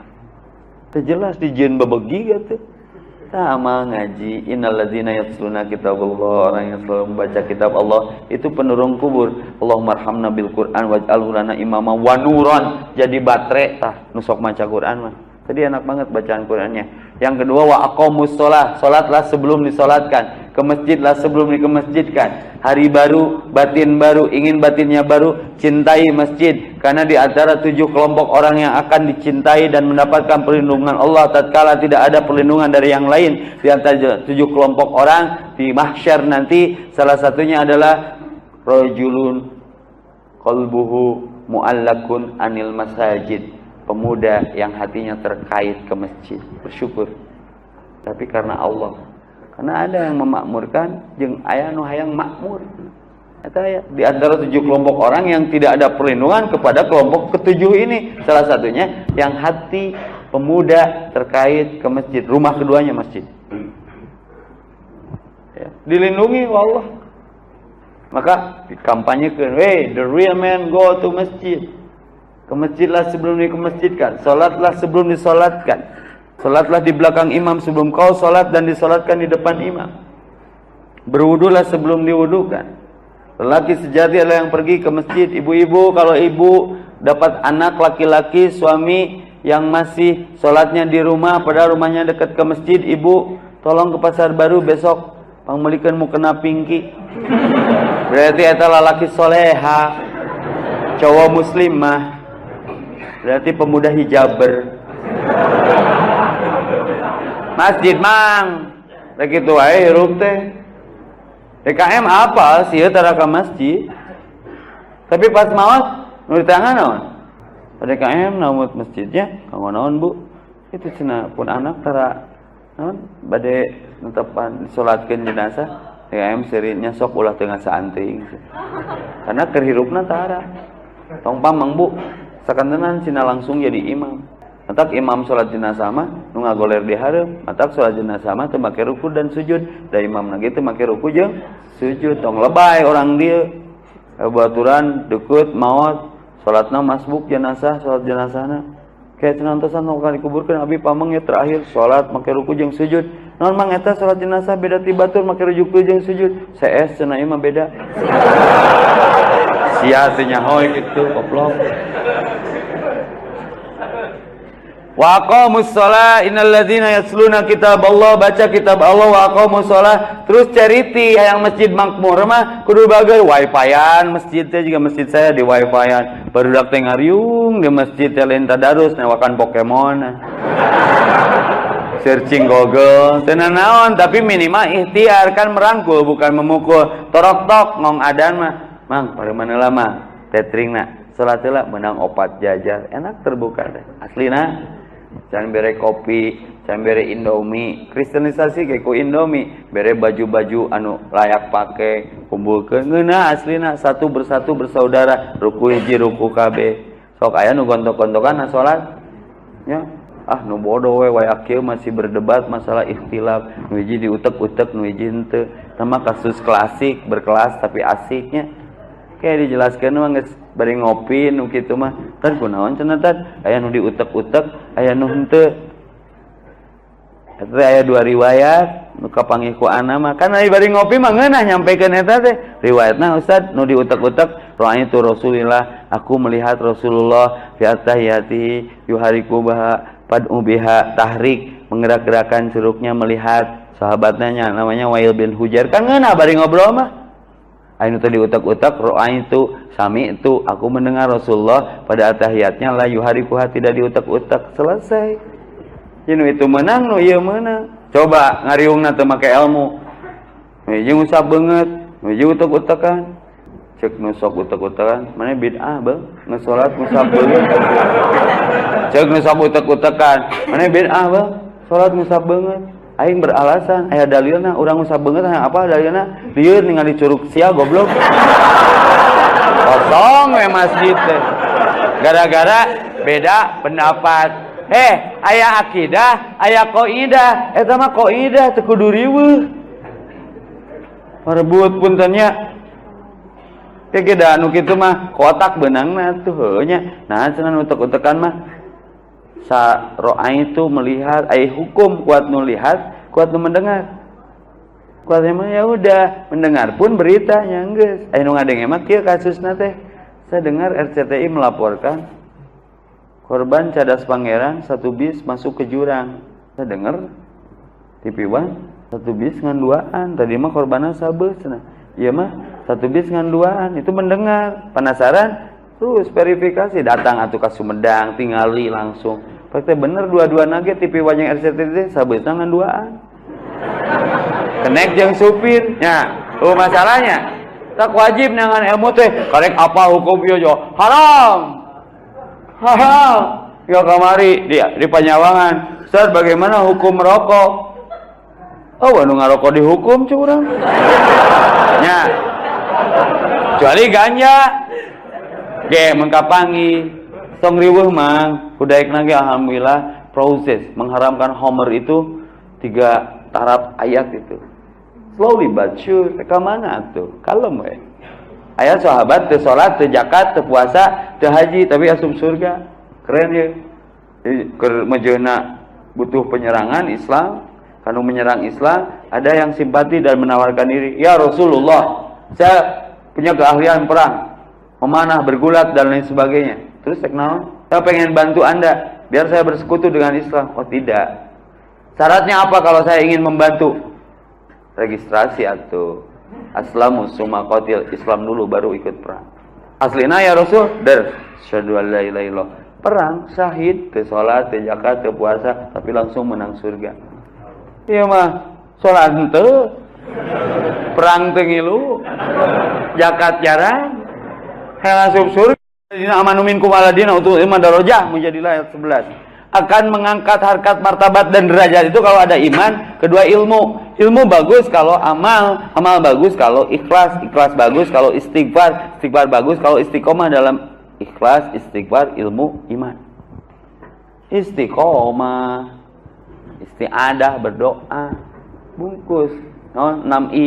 S1: teu jelas di jieun babegi teh. Sama ngaji. Innalladzina yasluna kitabullah orang yang selalu membaca kitab Allah itu penurung kubur. Allahumma arhamna bil Quran waj'alhu lana imama wa nuran jadi baterai tah nusok maca Quran mah. Tadi enak banget bacaan Qurannya. Yang kedua wa aqamus shalah, salatlah sebelum disolatkan, ke masjidlah sebelum dikemasjidkan. Hari baru, batin baru, ingin batinnya baru, cintai masjid. Karena di antara tujuh kelompok orang yang akan dicintai dan mendapatkan perlindungan Allah tatkala tidak ada perlindungan dari yang lain di antara tujuh kelompok orang di mahsyar nanti salah satunya adalah rajulun qalbuhu muallakun anil masajid pemuda yang hatinya terkait ke masjid. Bersyukur. Tapi karena Allah. Karena ada yang memakmurkan jeng ayah nu hayang makmur. Ya, di antara tujuh kelompok orang yang tidak ada perlindungan kepada kelompok ketujuh ini salah satunya yang hati pemuda terkait ke masjid rumah keduanya masjid. Ya, dilindungi Allah maka dikampanyekan hey the real man go to masjid ke masjidlah sebelum dikemasjidkan. Salatlah sebelum disolatkan. Salatlah di belakang imam sebelum kau salat dan disolatkan di depan imam. Berwudulah sebelum diwudukan. Lelaki sejati adalah yang pergi ke masjid. Ibu-ibu kalau ibu dapat anak laki-laki suami yang masih sholatnya di rumah padahal rumahnya dekat ke masjid. Ibu tolong ke pasar baru besok pangmelikan mau kena pingki. Berarti itu lelaki soleha. Cowok muslim mah Berarti pemuda hijaber. Masjid mang. Begitu wae hirup teh. DKM apa sih tara ke masjid? Tapi pas maut nu tangan naon? DKM namun masjidnya? Kanggo naon bu? Itu cina pun anak tara naon? Bade netepan disolatkeun jenazah. DKM serinya sok ulah tengah saanting karena kerhirupna tara. Tong pamang bu sakantenan cina langsung jadi imam Matak imam sholat jenazah mah nu ngagoler di hareup, matak sholat jenazah mah teu make ruku dan sujud. Da imam lagi teu make ruku jeung sujud. Tong lebay orang dia. Baturan dekut maut salatna masbuk jenazah salat jenazahna. Kayak cenantosan nu kali kuburkeun abi pameng ya terakhir salat make ruku jeung sujud. Non mang eta salat jenazah beda ti batur make ruku jeung sujud. CS cenah mah beda. *laughs* Sia teh nyaho kitu. Wa aqamus shalah innal ladzina yasluna kitab Allah baca kitab Allah wa aqamus shalah terus cariti yang masjid makmur mah kudu bager wifi-an masjid teh juga masjid saya di wifi-an. Barudak teh ngariung di masjid lain tadarus newakan Pokemon. *laughs* Searching Google. Tenan naon tapi minimal ikhtiar kan merangkul bukan memukul. Torok tok ngong adan mah. Mang pada mana lama? Tetring nak. Salat menang opat jajar enak terbuka deh aslina jangan bere kopi jangan bere indomie. Kristenisasi kayak ku indomie? Bere baju-baju anu layak pakai kumpulkan ngena aslina satu bersatu bersaudara ruku hiji ruku KB sok aya nu gontok-gontokan na salat ya. Ah nu bodoh we wayak masih berdebat masalah ikhtilaf. Nu hiji diutek-utek nu hiji henteu. Kasus klasik berkelas tapi asiknya kayak dijelaskan mah bari ngopi nu kitu mah. Kan kunaon cenah tan aya nu diutek-utek aya nu henteu. Eta aya dua riwayat nu kapanggih ku ana mah. Kan ari bari ngopi mah ngeunah nyampekeun eta teh. Riwayatna ustad nu diutek-utek. Itu Rasulillah aku melihat Rasulullah fi atahiyati yuhariku baha pad'u biha tahrik menggerak-gerakan curugnya melihat sahabatnya namanya Wail bin Hujar kan ngeunah bari ngobrol mah Ainu tadi utak-utak roa itu sami itu aku mendengar Rasulullah pada atahiyatnya la yuharifuha tidak diutak-utak selesai. Jinu itu menang nu iya menang. Coba ngariung teu make ilmu. Nu usah banget, nu utak-utakan. Cek nu sok utak-utakan, mana bid'ah bang, ngesolat musab banget. Cek nu sok utak-utakan, mana bid'ah bang, salat musab banget aing beralasan aya dalilna urang usah banget apa dalilna? Lieur ningali curug sia goblok. Kosong we masjid teh. Gara-gara beda pendapat. Eh aya akidah aya kaidah eta mah kaidah teu kudu riweuh. Parebut puntennya Kayak anu mah kotak benangna tuh nya nah cenah utek-utekan mah sa roa itu melihat ay hukum kuat nulihat kuat nu mendengar. Kuat emang ya udah mendengar pun beritanya enggak. Ay nu ngadeng emang kia kasus nate saya dengar RCTI melaporkan korban cadas pangeran satu bis masuk ke jurang. Saya dengar TV One satu bis ngan duaan. Tadi mah korbannya sabes nah. Iya mah satu bis ngan duaan itu mendengar. Penasaran terus verifikasi datang atau ke Sumedang tinggali langsung Pasti bener dua-dua nage TV wajang RCTI sabut tangan duaan. Kenek jeng supir. Ya, oh masalahnya. Tak wajib nangan ilmu teh. Karek apa hukum yo jo? Haram. Haram. Yo kamari di di panyawangan. Ustaz bagaimana hukum merokok? Oh, anu ngarokok dihukum curang. Ya. Kecuali ganja. Ge mengkapangi. Tong riweuh mang. Kudaek nage alhamdulillah. Proses mengharamkan homer itu tiga taraf ayat itu. Slowly but sure ke mana tuh? Kalem we ayat sahabat teu salat zakat teu puasa haji tapi asup surga. Keren ya. Keur mejeuna butuh penyerangan Islam. Kalau menyerang Islam ada yang simpati dan menawarkan diri ya Rasulullah saya punya keahlian perang memanah bergulat dan lain sebagainya Terus teknologi, saya pengen bantu Anda biar saya bersekutu dengan Islam. Oh tidak. Syaratnya apa kalau saya ingin membantu? Registrasi atau aslamu summa qatil Islam dulu baru ikut perang. Aslina ya Rasul, der syahadu Perang, syahid, ke salat, ke zakat, ke puasa, tapi langsung menang surga. Iya mah, salat ente perang tengilu jakat jarang hela sub surga dina amanu minkum aladina utul ilma darajah menjadilah ayat 11 akan mengangkat harkat martabat dan derajat itu kalau ada iman kedua ilmu. Ilmu bagus kalau amal amal bagus kalau ikhlas ikhlas bagus kalau istighfar istighfar bagus kalau istiqomah dalam ikhlas istighfar ilmu iman. Istiqomah istiadah berdoa bungkus. No 6 i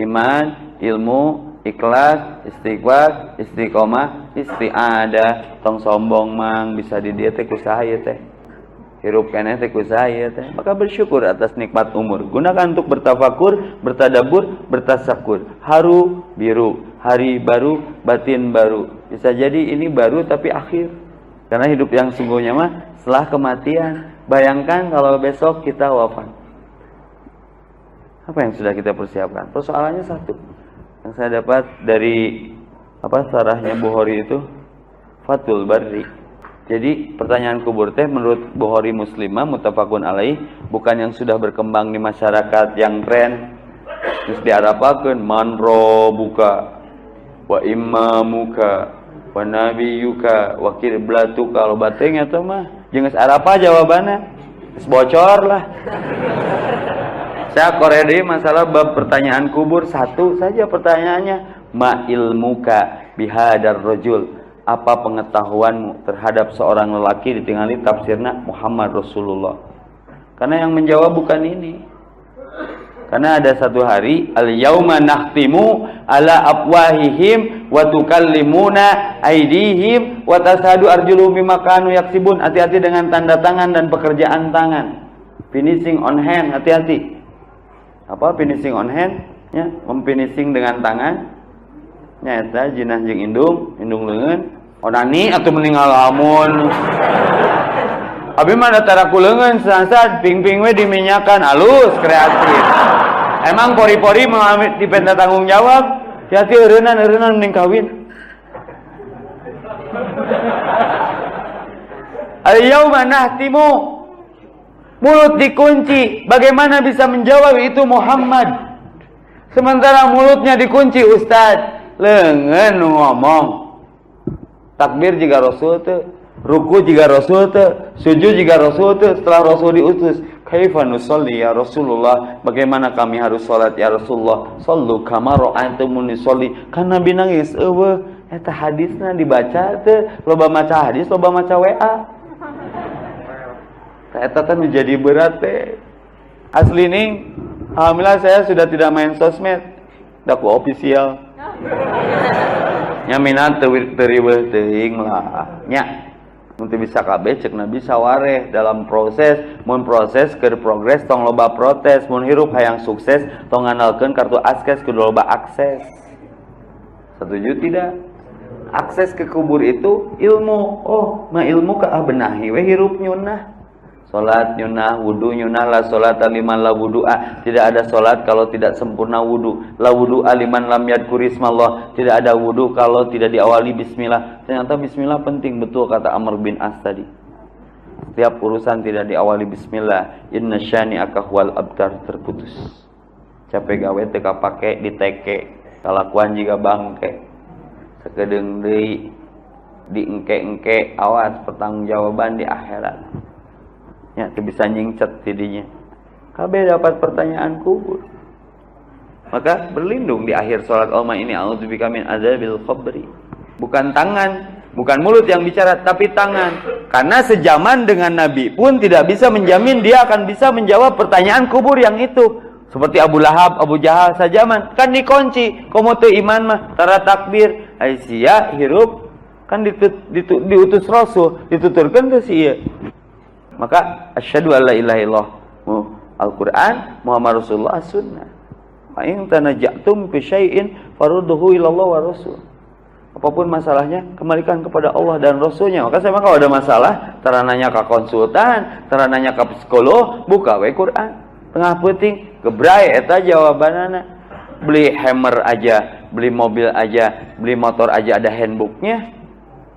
S1: iman ilmu ikhlas, istighfar, istiqomah, istiada, tong sombong mang bisa di dia teh kusahaya teh. Hirup kene teh kusahaya teh. Maka bersyukur atas nikmat umur. Gunakan untuk bertafakur, bertadabur, bertasakur. Haru biru, hari baru, batin baru. Bisa jadi ini baru tapi akhir. Karena hidup yang sungguhnya mah setelah kematian. Bayangkan kalau besok kita wafat. Apa yang sudah kita persiapkan? Persoalannya satu yang saya dapat dari apa sarahnya Bukhari itu Fatul Barri. Jadi pertanyaan kubur teh menurut Bukhari Muslimah mutafakun alaih bukan yang sudah berkembang di masyarakat yang tren terus diarapakan manro buka wa immamuka wa nabiyuka wa kiblatu kalau bateng atau mah jeung apa jawabannya. Bocor lah saya koredi masalah bab pertanyaan kubur. Satu saja pertanyaannya. Ma ilmuka bihadar rojul. Apa pengetahuanmu terhadap seorang lelaki ditinggali tafsirna Muhammad Rasulullah? Karena yang menjawab bukan ini. Karena ada satu hari al yauma nahtimu ala afwahihim wa tukallimuna aidihim wa tasadu arjuluhum bima yaksibun. Hati-hati dengan tanda tangan dan pekerjaan tangan. Finishing on hand hati-hati apa finishing on hand ya. Memfinishing dengan tangan. Nyata jinah jeng indung indung lengan onani atau meninggal amun abi mana taraku lengan sansat ping-ping we diminyakan halus kreatif. Emang pori-pori mengambil di penta tanggung jawab. Hati eureunnan eureunnan mending kawin. Al-yawma nahtimu Mulut dikunci. Bagaimana bisa menjawab itu Muhammad? Sementara mulutnya dikunci Ustaz. Lengan ngomong. Takbir jika Rasul itu. Ruku jika Rasul itu. Sujud jika Rasul itu. Setelah Rasul diutus. Kaifa nusalli ya Rasulullah. Bagaimana kami harus sholat ya Rasulullah. Sallu kama ra'aitumuni nusalli. Kan Nabi nangis. Ewe. Eta hadisnya dibaca tuh. Loba maca hadis, loba maca WA. Eta teh menjadi berat teh. Asli nih, alhamdulillah saya sudah tidak main sosmed. Daku official. Nya minat teriweuh teuing lah. Nya Nanti bisa KB cek nabi saware dalam proses mun proses ke progres tong loba protes mun hirup hayang sukses tong nganalkeun kartu akses ke loba akses setuju tidak akses ke kubur itu ilmu oh ma ilmu ah benahi we hirup nyunah Salat nyunah, wudu nyunah la salat aliman la wudu'a. Tidak ada salat kalau tidak sempurna wudu. La wudu'a liman lam yadkur ismallah. Tidak ada wudu kalau tidak diawali bismillah. Ternyata bismillah penting betul kata Amr bin As tadi. Setiap urusan tidak diawali bismillah. Inna syani akahwal abtar terputus. Capek gawe teka pake diteke. Kalakuan jika bangke. Sekedeng deui diengke-engke awas pertanggungjawaban di akhirat ya itu bisa nyingcet tidinya. KB dapat pertanyaan kubur. Maka berlindung di akhir sholat Oma ini. A'udzubika min azabil khabri bukan tangan bukan mulut yang bicara tapi tangan. Karena sejaman dengan Nabi pun tidak bisa menjamin dia akan bisa menjawab pertanyaan kubur yang itu. Seperti Abu Lahab, Abu Jahal sejaman. Kan dikunci komo iman mah tara takbir. Aisyah hirup. Kan ditut, ditut, diutus Rasul dituturkan tuh sih maka asyhadu alla ilaha illallah Al-Qur'an Muhammad Rasulullah sunnah. Fa in tanajjatum fi syai'in farudduhu ila Allah wa Rasul. Apa pun masalahnya kembalikan kepada Allah dan Rasulnya. Maka saya kalau ada masalah terananya ke konsultan terananya ke psikolog buka we Quran. Tengah puting gebrai eta jawabanana beli hammer aja beli mobil aja beli motor aja ada handbooknya.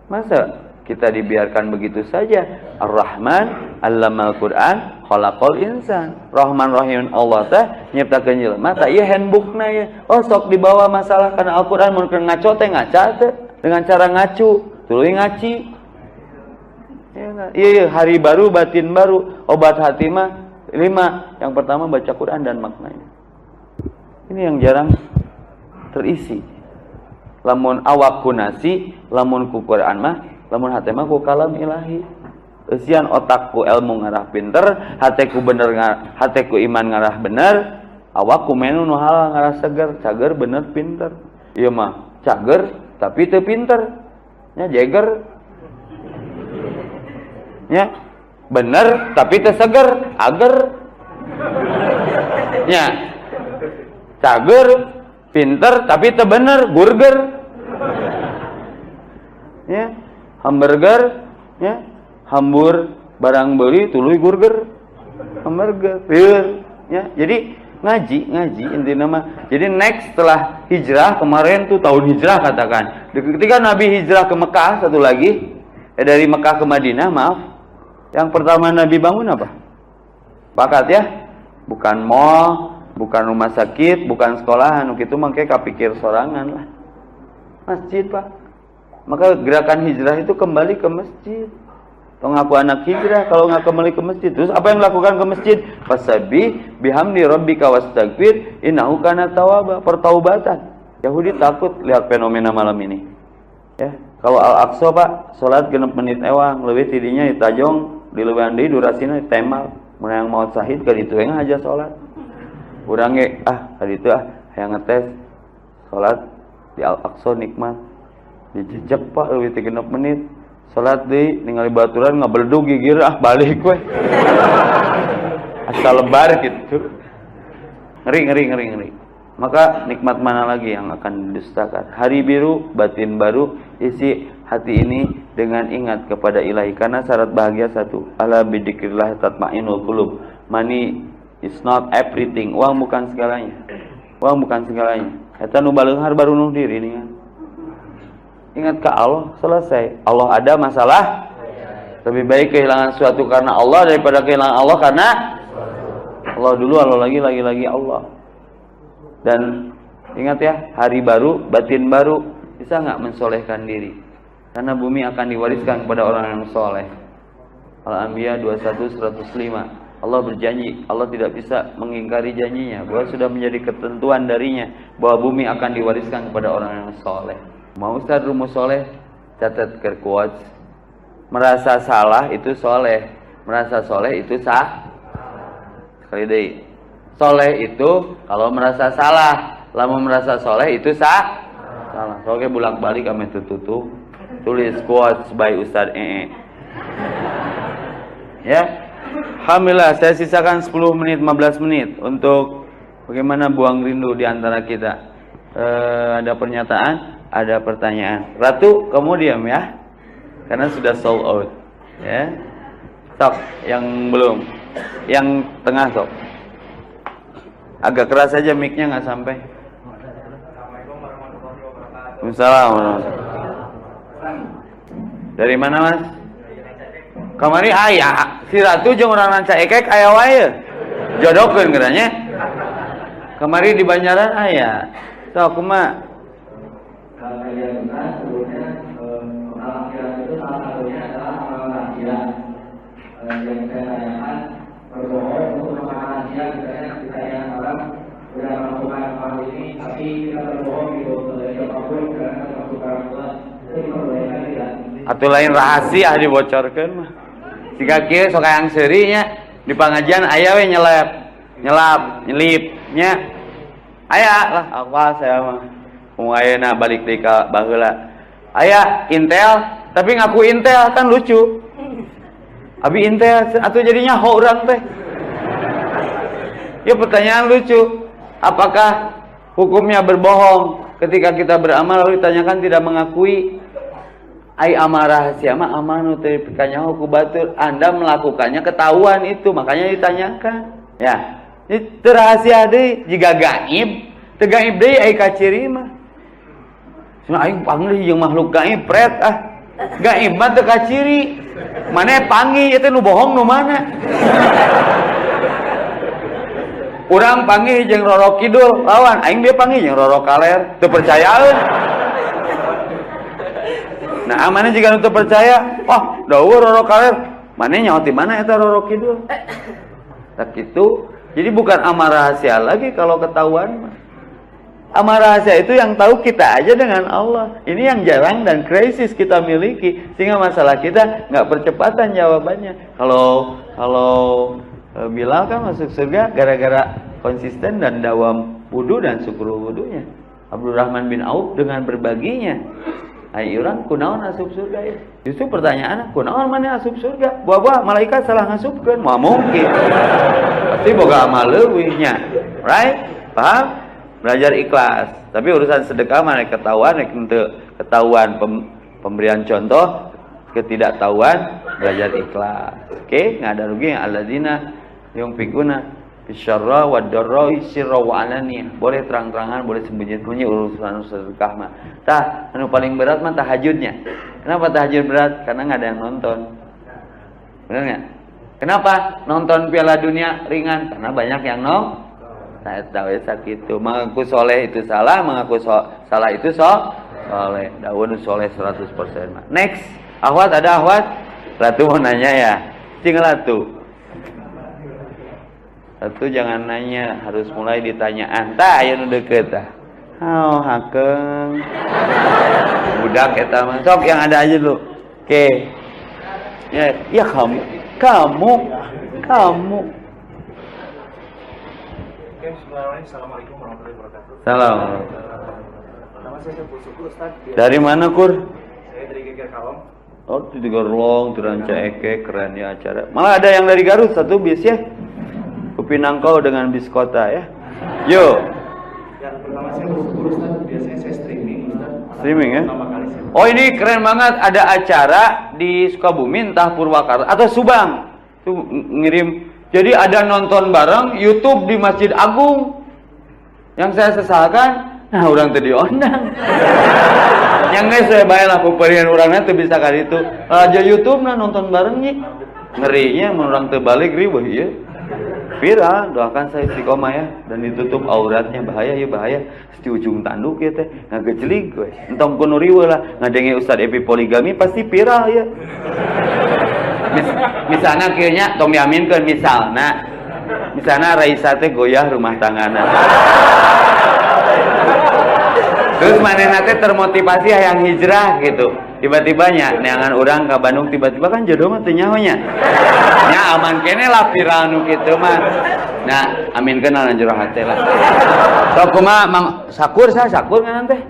S1: Masa kita dibiarkan begitu saja. Ar-Rahman, Allamal Quran, khalaqal insan. Rahman Rahim Allah teh nyiptakeun jelema tah ieu handbookna ya. Oh sok dibawa masalah karena Al-Qur'an mun ngaco teh ngaca teh dengan cara ngacu, tuluy ngaci. Ya, iya, iya, hari baru, batin baru, obat hati mah lima. Yang pertama baca Quran dan maknanya. Ini yang jarang terisi. Lamun awak kunasi, lamun ku Quran mah, lamun hati mah ku kalam ilahi. Esian otakku ilmu ngarah pinter, hatiku bener hatiku iman ngarah bener, awakku menu nu halal ngarah seger, cager bener pinter. Iya mah, cager tapi teu pinter. Nya jeger. Nya bener tapi teu seger, ager. Nya cager pinter tapi teu bener, burger. Ya, hamburger, ya, hambur barang beli tuluy burger. Hamburger pir ya. Jadi ngaji ngaji inti nama. Jadi next setelah hijrah kemarin tuh tahun hijrah katakan. Ketika Nabi hijrah ke Mekah satu lagi eh, dari Mekah ke Madinah maaf. Yang pertama Nabi bangun apa? Pakat ya. Bukan mall bukan rumah sakit bukan sekolahan. Itu makanya kapikir sorangan lah. Masjid pak maka gerakan hijrah itu kembali ke masjid Tong aku anak hijrah kalau nggak kembali ke masjid. Terus apa yang lakukan ke masjid? Fasabi bihamdi rabbika wastagfir innahu kana tawwaba. Pertaubatan. Yahudi takut lihat fenomena malam ini. Ya, kalau Al-Aqsa Pak, salat genep menit ewang, lebih tidinya ditajong, di leuwean deui durasina ditemal. Mun yang mau sahid ka ditu yang aja salat. Urang ah ka ditu ah hayang ngetes salat di Al-Aqsa nikmat. Dijejak Pak leuwih ti genep menit. Salat di ningali baturan ngabeldug gigir ah balik we *laughs* asal lebar gitu. Ngeri ngeri ngeri ngeri. Maka nikmat mana lagi yang akan didustakan? Hari biru batin baru isi hati ini dengan ingat kepada ilahi. Karena syarat bahagia satu ala bidikrillah tatmainul qulub. Money is not everything. Uang bukan segalanya. Uang bukan segalanya. Eta nu baleunghar baru nuh diri nih kan Ingat ke Allah, selesai. Allah ada masalah. Lebih baik kehilangan sesuatu karena Allah daripada kehilangan Allah karena Allah dulu, Allah lagi, lagi, lagi Allah. Dan ingat ya, hari baru, batin baru, bisa nggak mensolehkan diri? Karena bumi akan diwariskan kepada orang yang soleh. Al-Anbiya 21 105. Allah berjanji, Allah tidak bisa mengingkari janjinya bahwa sudah menjadi ketentuan darinya bahwa bumi akan diwariskan kepada orang yang soleh. Mau Ustaz rumus soleh catat ke Merasa salah itu soleh. Merasa soleh itu sah. Sekali deh. Soleh itu kalau merasa salah. Lama merasa soleh itu sah. Salah. Soalnya bulak balik kami tutup. Tulis quotes by Ustaz ee. *laughs* Ya. Alhamdulillah saya sisakan 10 menit 15 menit untuk bagaimana buang rindu di antara kita. E, ada pernyataan? Ada pertanyaan. Ratu, kamu diam ya. Karena sudah sold out. Ya. Sok, yang belum. Yang tengah sok. Agak keras saja mic-nya nggak sampai. Assalamualaikum Dari mana mas? Kamari ayah, si Ratu jeung orang ranca ekek ayah wae. Jodohkeun geranya. Kemari di Banjaran ayah. Sok kumaha? Kalian benar sebetulnya penampilan itu salah satunya adalah amalan siang yang saya tanyakan berbohong untuk makanan siang misalnya kita yang orang sudah melakukan hal ini tapi kita berbohong gitu dari apa pun karena orang tua itu diperbolehkan tidak? Atau lain rahasia dibocorkan mah. Jika kia sok yang serinya di pengajian ayah we nyelap nyelap nyelipnya. Ayah lah apa saya mah Ayeuna balik deui ka baheula. Aya Intel, tapi ngaku Intel kan lucu. Abi Intel atau jadinya ho urang teh. Ya pertanyaan lucu. Apakah hukumnya berbohong ketika kita beramal lalu ditanyakan tidak mengakui ai amal rahasia mah amal nu teu pikanyaho ku batur Anda melakukannya ketahuan itu makanya ditanyakan. Ya. Itu rahasia deui jika gaib, teu gaib deui ai kaciri mah. Cuma aing panggil yang makhluk gaib pret ah. Gak iman teu ciri. Mana panggil itu nu bohong nu mana? Urang panggil jeung Roro Kidul lawan aing dia panggil jeung Roro Kaler teu percayaan. Nah, amane jika nu percaya, wah, dawuh Roro Kaler, mana di mana eta Roro Kidul? Tak itu. Jadi bukan amal rahasia lagi kalau ketahuan Amal rahasia itu yang tahu kita aja dengan Allah. Ini yang jarang dan krisis kita miliki. Sehingga masalah kita nggak percepatan jawabannya. Kalau kalau e, Bilal kan masuk surga gara-gara konsisten dan dawam wudhu dan syukur wudhunya. Abdurrahman bin Auf dengan berbaginya. Ayo orang kunaon asup surga ya. Justru pertanyaan kunaon mana asup surga? Buah-buah malaikat salah ngasupkeun, mau mungkin. Pasti boga amal leuwihnya. Right? Paham? Belajar ikhlas. Tapi urusan sedekah mana? Ketahuan ketahuan pem, pemberian contoh ketidaktahuan belajar ikhlas. Oke? Okay? nggak ada rugi. Yang alladzina yang pikuna bisyarra wa darra boleh terang-terangan boleh sembunyi-sembunyi urusan sedekah mah. Tah anu paling berat mah tahajudnya. Kenapa tahajud berat? Karena nggak ada yang nonton. Benar nggak? Kenapa nonton piala dunia ringan? Karena banyak yang nong saya tahu itu. Mengaku soleh itu salah mengaku so, salah itu so soleh. Daun soleh 100% next ahwat ada ahwat? Ratu mau nanya ya? Tinggal ratu ratu jangan nanya harus mulai ditanyaan tak ayo deket ah. Oh hakeng. Budak kita sok yang ada aja dulu. Oke. Okay. ya ya kamu kamu kamu Assalamualaikum warahmatullahi wabarakatuh. Salam. Nama saya Syukur Ustaz. Dari mana Kur? Saya dari Geger Kalong. Oh, di Gerlong, di Ranca Eke, keren ya acara. Malah ada yang dari Garut satu bis ya. Kupinangkau dengan bis kota ya. Yo. Yang pertama saya bersyukur Ustaz, biasanya saya streaming Ustaz. Streaming ya? Oh ini keren banget, ada acara di Sukabumi, entah Purwakarta atau Subang. Tuh ngirim jadi ada nonton bareng YouTube di Masjid Agung. Yang saya sesalkan, nah orang tadi ondang. *laughs* yang guys saya bayar lah pemberian orangnya tuh bisa kali itu. Aja YouTube nah nonton bareng nih. Ngerinya orang terbalik ribu ya. Viral, doakan saya istiqomah ya dan ditutup auratnya bahaya ya bahaya. Di ujung tanduk ya teh ngagecelik gue. Entong kuno riwe lah ngadenge Ustad Epi poligami pasti viral ya. Mis, misalnya kayaknya Tom Yamin kan misalnya misalnya Raisa teh goyah rumah tanggana terus mana nate termotivasi yang hijrah gitu. Tiba-tibanya neangan orang ke Bandung tiba-tiba kan jodoh mah nyawanya nya aman kene lah viral nu gitu mah. Nah amin kenal jero hati lah. Sok mang sakur saya sakur kan teh?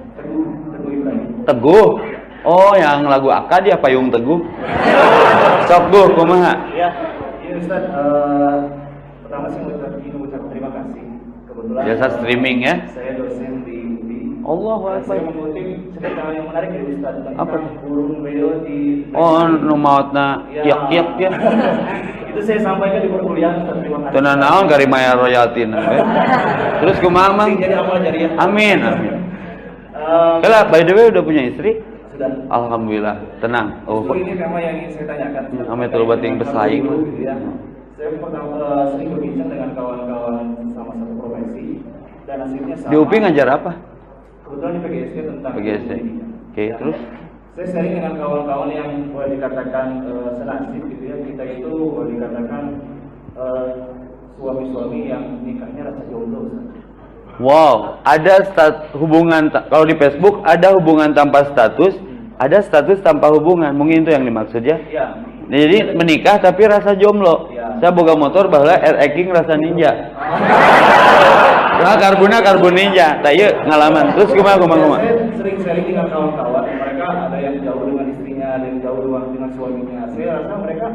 S1: Teguh Oh, yang lagu akad ya Payung Teguh. Sok Bu, kumaha? Ya, ini Ustaz, uh, pertama sih mau ucap terima kasih. Kebetulan Biasa streaming ya. Saya dosen di UPI. Allah Saya mengutip cerita yang menarik dari Ustaz Apa? burung beo di Oh, nu mautna kiak kiak ya. *laughs* Itu saya sampaikan di perkuliahan Ustaz. Terima kasih. Tenan naon gari maya *laughs* eh. Terus kumaha mang? Jadi amal jariah. Amin, amin. Uh, Kala, by the way udah punya istri? Sudah. Alhamdulillah, tenang. Oh, so, ini tema yang ingin saya tanyakan. Ame terlalu yang bersaing. Ya. Saya pertama uh, sering berbincang dengan kawan-kawan sama satu profesi dan hasilnya sama. Di UPI ngajar apa? Kebetulan di PGSD tentang PGSD. Oke, okay, terus? Saya sering dengan kawan-kawan yang boleh dikatakan uh, senasib gitu ya. Kita itu boleh dikatakan uh, suami-suami yang nikahnya rasa jodoh. Wow, ada stat hubungan kalau di Facebook ada hubungan tanpa status, ada status tanpa hubungan. Mungkin itu yang dimaksud ya. ya. Jadi menikah tapi rasa jomblo. Ya. Saya boga motor bahwa air eking rasa ninja. Nah, karbuna karbon ninja. Tak yuk ngalaman. Terus kumaha kumaha kumaha. Sering sharing dengan kawan-kawan. Mereka ada yang jauh dengan istrinya, ada yang jauh dengan suaminya. Saya rasa mereka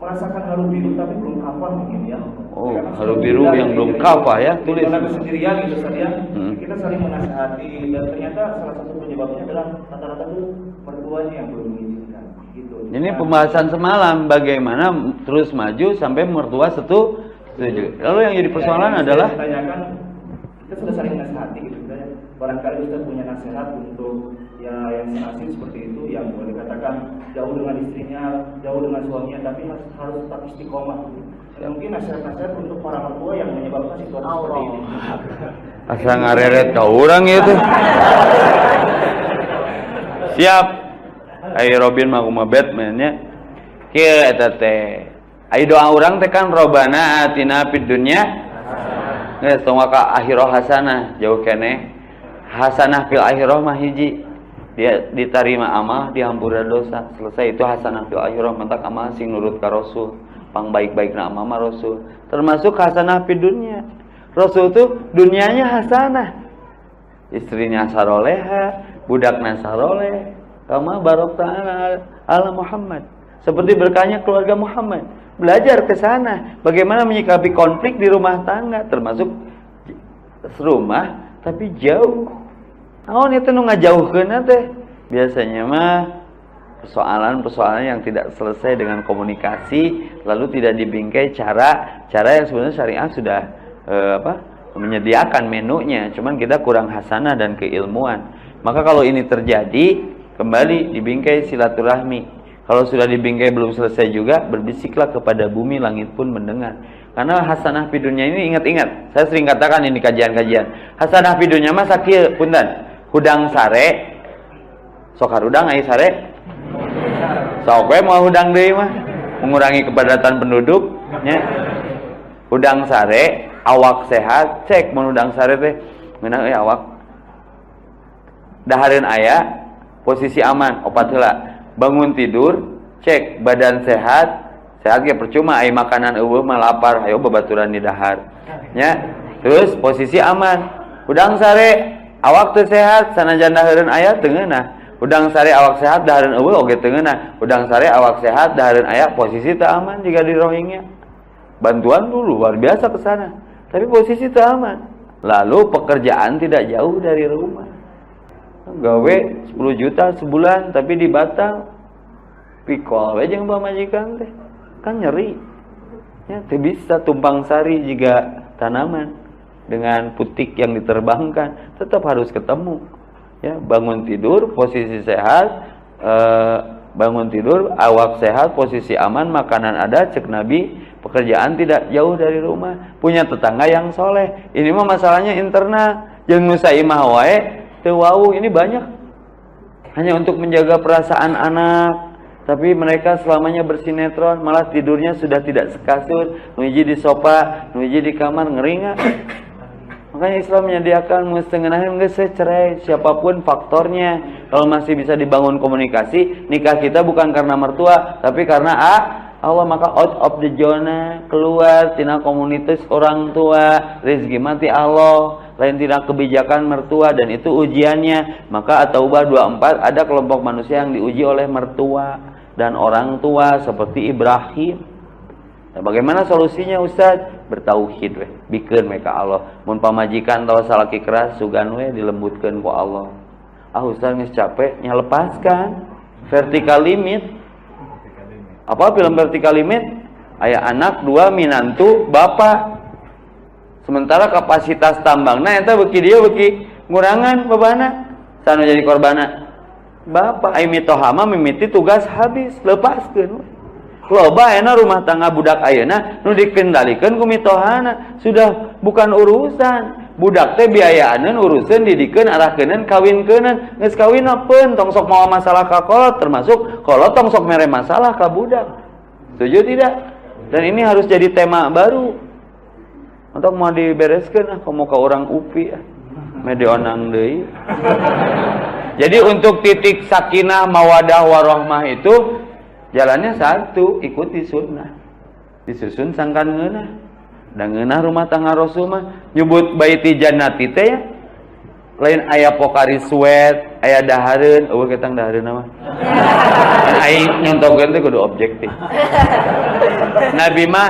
S1: merasakan haru biru tapi belum kafah mungkin ya. Oh, haru biru yang belum kafah ya, tulis. Karena kesendirian gitu saja. Hmm. Kita saling menasihati dan ternyata salah satu penyebabnya adalah rata-rata itu mertuanya yang belum mengizinkan. Gitu. Ini nah, pembahasan semalam bagaimana terus maju sampai mertua setu setuju. Lalu yang jadi persoalan nah, adalah tanyakan kita sudah saling menasihati gitu ya. Barangkali kita punya nasihat untuk
S2: ya yang senasib seperti itu yang boleh dikatakan jauh dengan istrinya jauh dengan suaminya tapi harus, harus tetap istiqomah ya, mungkin nasihat-nasihat untuk para mertua yang menyebabkan situasi Allah. seperti ini. *laughs*
S1: Asa ngareret ka orang itu. Siap. Ayo Robin mau mah Batman nya kieu eta teh. Ayo doa orang teh kan robana atina fid dunya geus tong ka akhirah hasanah jauh kene. Hasanah fil akhirah mah hiji. Dia diterima amal dihampura dosa. Selesai itu hasanah fil akhirah mentak amal sing nurut ka rasul pang baik-baik na amal rasul termasuk hasanah fid dunya Rasul itu dunianya hasanah. Istrinya saroleha, budaknya saroleh. Kama barok ala Muhammad. Seperti berkahnya keluarga Muhammad. Belajar ke sana. Bagaimana menyikapi konflik di rumah tangga. Termasuk serumah tapi jauh. Oh, itu nu ngajauhkeun teh. Biasanya mah persoalan-persoalan yang tidak selesai dengan komunikasi lalu tidak dibingkai cara cara yang sebenarnya syariah sudah eh, apa menyediakan menunya. Cuman kita kurang hasanah dan keilmuan. Maka kalau ini terjadi kembali dibingkai silaturahmi. Kalau sudah dibingkai belum selesai juga berbisiklah kepada bumi langit pun mendengar. Karena hasanah pidunya ini ingat-ingat saya sering katakan ini kajian-kajian. Hasanah pidunya mah sakit punten. Hudang sare sokar udang ai sare sok mau hudang deui mah? Mengurangi kepadatan penduduk nya? Hudang sare awak sehat cek menudang sare teh. Menang eh awak. Dahareun aya posisi aman opat heula. Bangun tidur cek badan sehat. Sehat ge percuma ai makanan eueuh mah lapar ayo babaturan di dahar nya? Terus posisi aman. Udang sare awak teu sehat sanajan dahareun aya teu ngeunah udang sare awak sehat dahareun eueuh oge teu udang sare awak sehat dahareun aya posisi teu aman jika di rohingya bantuan dulu luar biasa ke sana tapi posisi itu aman. Lalu pekerjaan tidak jauh dari rumah. Gawe 10 juta sebulan tapi di Batam. Pikol aja yang majikan teh. Kan nyeri. Ya, teh bisa tumpang sari jika tanaman dengan putik yang diterbangkan tetap harus ketemu. Ya, bangun tidur posisi sehat, eh, bangun tidur awak sehat, posisi aman, makanan ada, cek Nabi pekerjaan tidak jauh dari rumah, punya tetangga yang soleh. Ini mah masalahnya internal. Yang nusa imah wae tewau ini banyak. Hanya untuk menjaga perasaan anak, tapi mereka selamanya bersinetron, malah tidurnya sudah tidak sekasur, nuji di sofa, nuji di kamar, ngeri nggak? Makanya Islam menyediakan mustengenahin nggak cerai siapa pun faktornya. Kalau masih bisa dibangun komunikasi, nikah kita bukan karena mertua, tapi karena ah, Allah. Maka out of the zona keluar tina komunitas orang tua rezeki mati Allah. Lain tidak kebijakan mertua dan itu ujiannya. Maka atau Taubah 24 ada kelompok manusia yang diuji oleh mertua dan orang tua seperti Ibrahim nah, bagaimana solusinya Ustaz? Bertauhid weh. Bikin mereka Allah. Mun pamajikan tahu salaki keras sugan weh dilembutkan ku Allah. Ah Ustaz nges capek lepaskan vertical limit. Apa film vertikal limit? Ayah anak dua minantu bapak sementara kapasitas tambang. Nah itu beki dia beki ngurangan babana sana jadi korbana. Bapak ayah mitohama mimiti tugas habis. Lepaskan loba enak rumah tangga budak ayana nu dikendalikan ku mitohana sudah bukan urusan. Budak teh biayaan urusan didikan kawinkeun geus kawin apeun tong sok mau masalah ka kolot termasuk kalau tong sok mere masalah ka budak. Setuju tidak? Dan ini harus jadi tema baru. Untuk mau dibereskan ah kamu ke orang upi ah. Medionang deui. *laughs* Jadi untuk titik sakinah mawadah warohmah itu jalannya satu ikuti sunnah. Disusun sangkan ngeunah. Dan ngeunah rumah tangga Rasul mah. Nyebut baiti jannati teh ya. Lain ayah pokari sweat ayah dahareun. Eueuh ketang dahareun mah aing nyontokeun teh kudu objektif. Nabi mah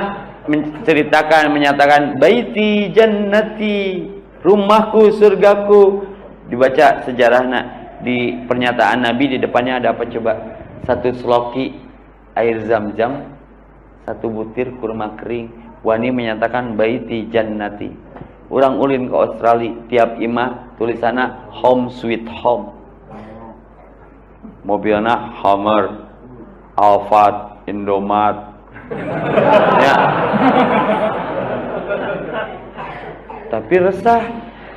S1: menceritakan menyatakan baiti jannati rumahku surgaku. Dibaca sejarahnya di pernyataan Nabi di depannya ada apa coba? Satu sloki air zam-zam satu butir kurma kering Wani menyatakan baiti jannati. Orang ulin ke Australia, tiap imah tulisannya home sweet home. mobilnya Hummer Alphard Indomat ya tapi resah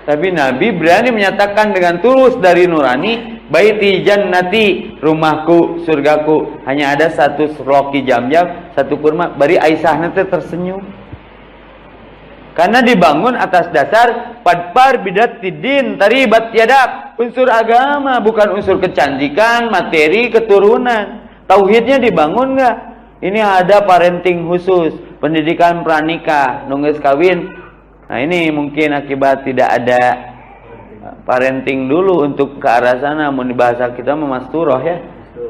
S1: tapi Nabi berani menyatakan dengan tulus dari nurani baiti jannati rumahku surgaku. Hanya ada satu roki jam-jam satu kurma. Bari Aisyah nanti tersenyum. Karena dibangun atas dasar padpar bidat tidin taribat tiadab unsur agama bukan unsur kecantikan materi keturunan. Tauhidnya dibangun nggak? Ini ada parenting khusus pendidikan pranikah nunggu kawin. Nah ini mungkin akibat tidak ada parenting dulu untuk ke arah sana mau bahasa kita memasturoh ya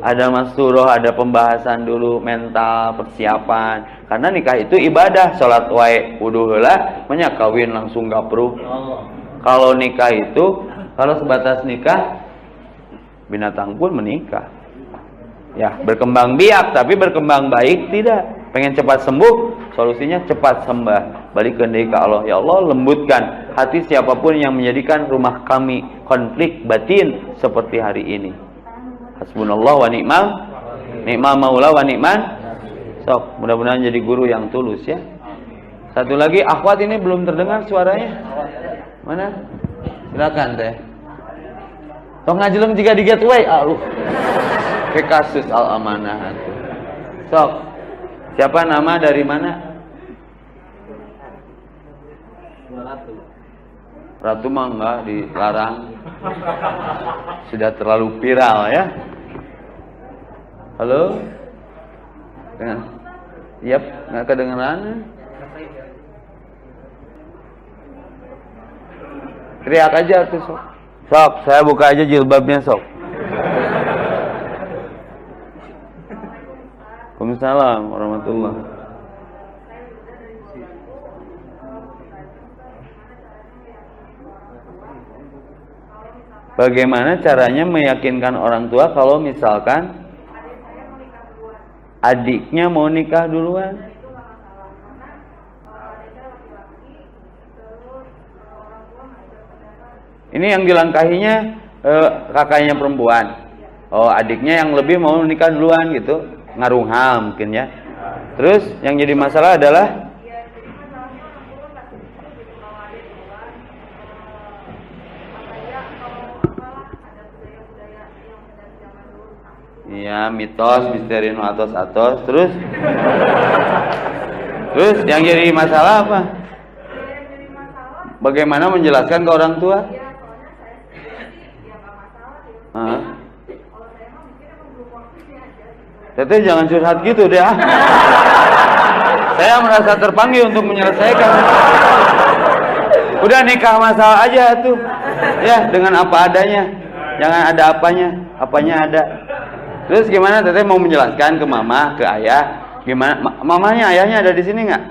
S1: ada masturoh, ada pembahasan dulu mental, persiapan. Karena nikah itu ibadah, sholat wae wudhu lah, banyak kawin langsung gapru. Kalau nikah itu, kalau sebatas nikah, binatang pun menikah. Ya, berkembang biak, tapi berkembang baik tidak. Pengen cepat sembuh, solusinya cepat sembah. Balik ke ke Allah. Ya Allah, lembutkan hati siapa pun yang menjadikan rumah kami konflik batin seperti hari ini. Hasbunallah wa ni'mal ni'mal maula wa ni'man sok mudah-mudahan jadi guru yang tulus ya. Satu lagi akhwat ini belum terdengar suaranya. Mana? Silakan teh. Tong ngajeleng jika di gateway. Aduh. Ke kasus al amanah sok siapa nama dari mana Ratu mah enggak dilarang. Sudah terlalu viral ya. Halo? Dengan Yap, nggak kedengeran? Teriak aja tuh sok. Sok, saya buka aja jilbabnya sok. Waalaikumsalam warahmatullahi Bagaimana caranya meyakinkan orang tua kalau misalkan adiknya mau nikah duluan? Ini yang dilangkahinya eh, kakaknya perempuan. Oh, adiknya yang lebih mau nikah duluan gitu. Ngarung hal mungkin ya. Terus yang jadi masalah adalah Iya, mitos, misteri nu atos-atos. Terus? Terus yang jadi masalah apa? Bagaimana menjelaskan ke orang tua? Teteh jangan curhat gitu deh. Ah. Saya merasa terpanggil untuk menyelesaikan. Udah nikah masalah aja tuh. Ya, dengan apa adanya. Jangan ada apanya, apanya ada. Terus gimana teteh mau menjelaskan ke mama, ke ayah, gimana? mamanya, ayahnya ada di sini nggak?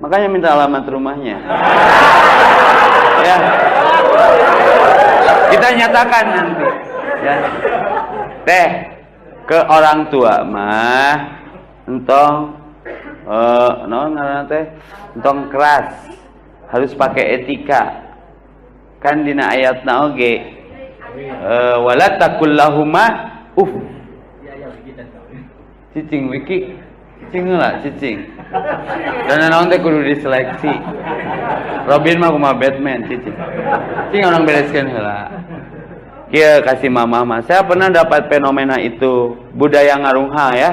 S1: Makanya minta alamat rumahnya. *laughs* ya. Kita nyatakan nanti. Ya. Teh ke orang tua mah entong eh non teh entong keras harus pakai etika kan dina ayat oge eh wala takullahuma uff cicing wiki. Cicing lah cicing. Dan naon teh kudu diseleksi. Robin mah kuma Batman cicing. Cicing orang bereskan lah Kia kasih mama mama saya pernah dapat fenomena itu. Budaya ngarungha ya.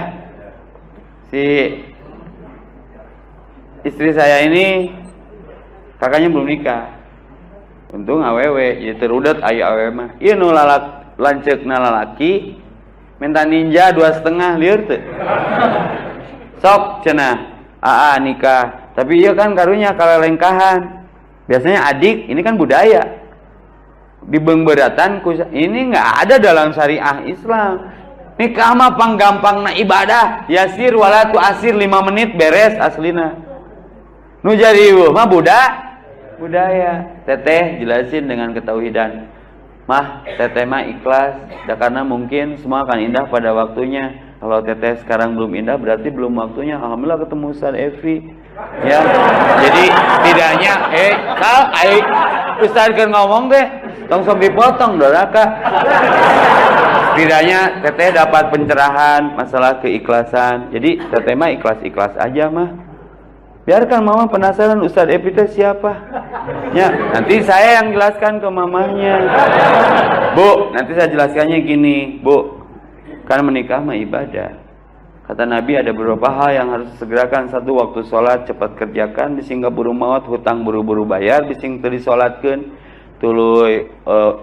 S1: Si istri saya ini kakaknya belum nikah. Untung awewe jadi terudat ayo awewe mah. Iya nulalak lancek nalalaki minta ninja dua setengah liur tuh sok cina aa nikah. Tapi iya kan karunya kalau lengkahan biasanya adik ini kan budaya. Di beratan ini nggak ada dalam syariah Islam. Nikah mah panggampang na ibadah. Yasir walatu asir lima menit beres aslina. Nu jadi mah budak budaya. Teteh jelasin dengan ketauhidan Mah, teteh mah ikhlas, ya karena mungkin semua akan indah pada waktunya. Kalau teteh sekarang belum indah, berarti belum waktunya. Alhamdulillah ketemu Ustaz Evi. Ya, jadi tidaknya, eh, kal, eh, Ustaz kan ngomong deh, sok dipotong, doraka. setidaknya teteh dapat pencerahan masalah keikhlasan jadi teteh mah ikhlas ikhlas aja mah biarkan mama penasaran Ustadz Epi siapa ya nanti saya yang jelaskan ke mamanya bu nanti saya jelaskannya gini bu karena menikah mah ibadah Kata Nabi ada beberapa hal yang harus segerakan. Satu waktu sholat cepat kerjakan, bising buru maut, hutang buru-buru bayar, bising tadi sholatkan, tuluy uh,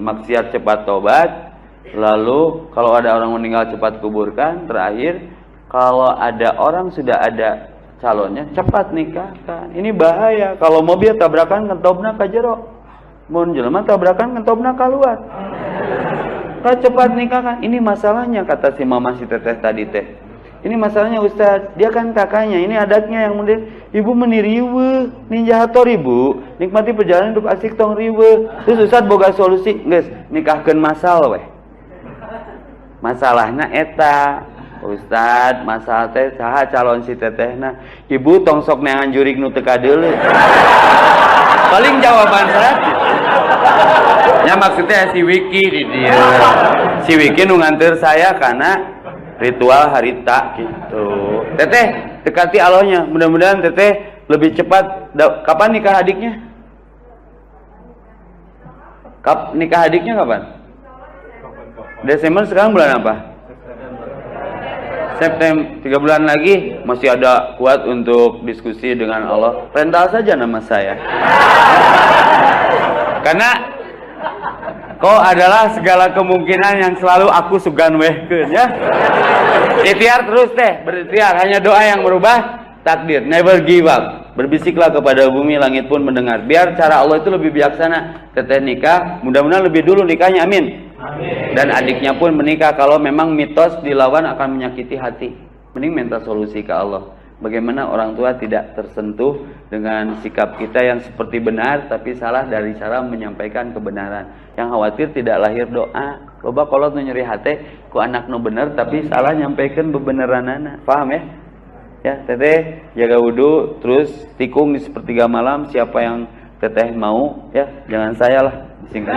S1: maksiat cepat tobat. Lalu kalau ada orang meninggal cepat kuburkan. Terakhir kalau ada orang sudah ada calonnya cepat nikahkan. Ini bahaya. Kalau mobil tabrakan kentobna ka jero. Mun jelema tabrakan kentobna keluar kau cepat nikahkan. Ini masalahnya kata si mama si teteh tadi teh. Ini masalahnya Ustaz, dia kan kakaknya, ini adatnya yang mudah. Ibu meniriwe, ninja hator ibu, nikmati perjalanan hidup asik tong riwe. Terus Ustaz boga solusi, guys, nikahkan masal weh. Masalahnya eta, Ustaz, masalah teh saha calon si teteh nah. Ibu tong sok neangan jurik nu teka Paling jawaban saya ya maksudnya si Wiki di dia. Si Wiki nu nganter saya karena ritual harita gitu. Teteh dekati Allahnya. Mudah-mudahan teteh lebih cepat. Kapan nikah adiknya? Kap, nikah adiknya kapan? Desember sekarang bulan apa September tiga bulan lagi masih ada kuat untuk diskusi dengan Allah rental saja nama saya *laughs* karena kau adalah segala kemungkinan yang selalu aku sugan wehkeun ya. Ikhtiar terus teh, berikhtiar hanya doa yang merubah takdir. Never give up. Berbisiklah kepada bumi, langit pun mendengar. Biar cara Allah itu lebih bijaksana. Teteh nikah, mudah-mudahan lebih dulu nikahnya, amin. Dan adiknya pun menikah kalau memang mitos dilawan akan menyakiti hati. Mending minta solusi ke Allah. Bagaimana orang tua tidak tersentuh dengan sikap kita yang seperti benar tapi salah dari cara menyampaikan kebenaran. Yang khawatir tidak lahir doa. Coba kalau nyeri hati ku anak nu bener tapi salah nyampaikan bebenaran anak. Paham ya? Ya, teteh jaga wudhu terus tikung di sepertiga malam siapa yang teteh mau ya jangan saya lah singkat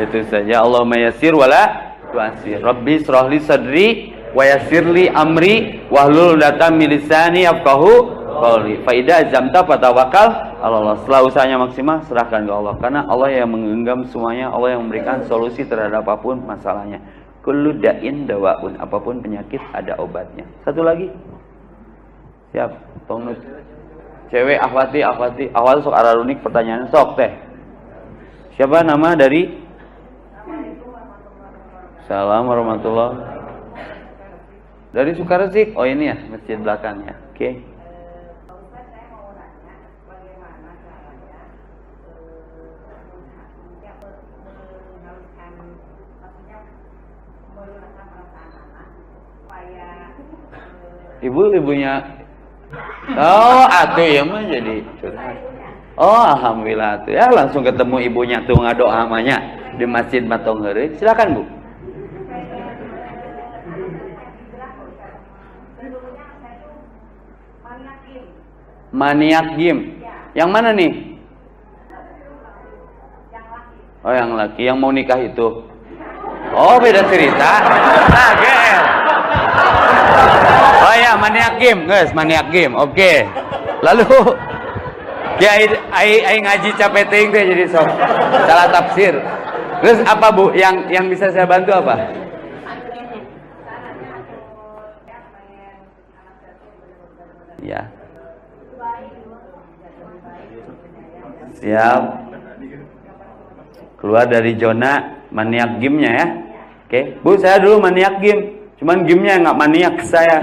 S1: itu saja. Allah mayasir wala tuasir Rabbi srohli sadri wa yassirli amri wahlul datam milisani afqahu qawli. Fa idza azamta fatawakkal Allah setelah usahanya maksimal serahkan ke Allah. Karena Allah yang menggenggam semuanya. Allah yang memberikan solusi terhadap apa pun masalahnya. Kullu da'in dawaun. Apa pun penyakit ada obatnya. Satu lagi. Siap? Tongnut cewek akhwati akhwati awal sok ararunik pertanyaan sok teh siapa nama dari Salam warahmatullahi dari Sukaresik. Oh ini ya, masjid belakangnya. Oke. Okay. Ibu ibunya Oh, atuh ya mah jadi curhat. Oh, alhamdulillah tuh. Ya langsung ketemu ibunya tuh ngadoa amanya di Masjid Matong Silakan, Bu. Maniak game. Yang mana nih? Oh yang laki, yang mau nikah itu. Oh beda cerita. GL. Oh ya maniak game, guys, maniak game. Oke. Okay. Lalu ya ai ai ngaji capek ting deh jadi sok salah tafsir. Terus apa Bu yang yang bisa saya bantu apa? Ya. Siap. Keluar dari zona maniak gamenya ya. Oke, Bu saya dulu maniak game. Cuman gamenya nggak maniak saya.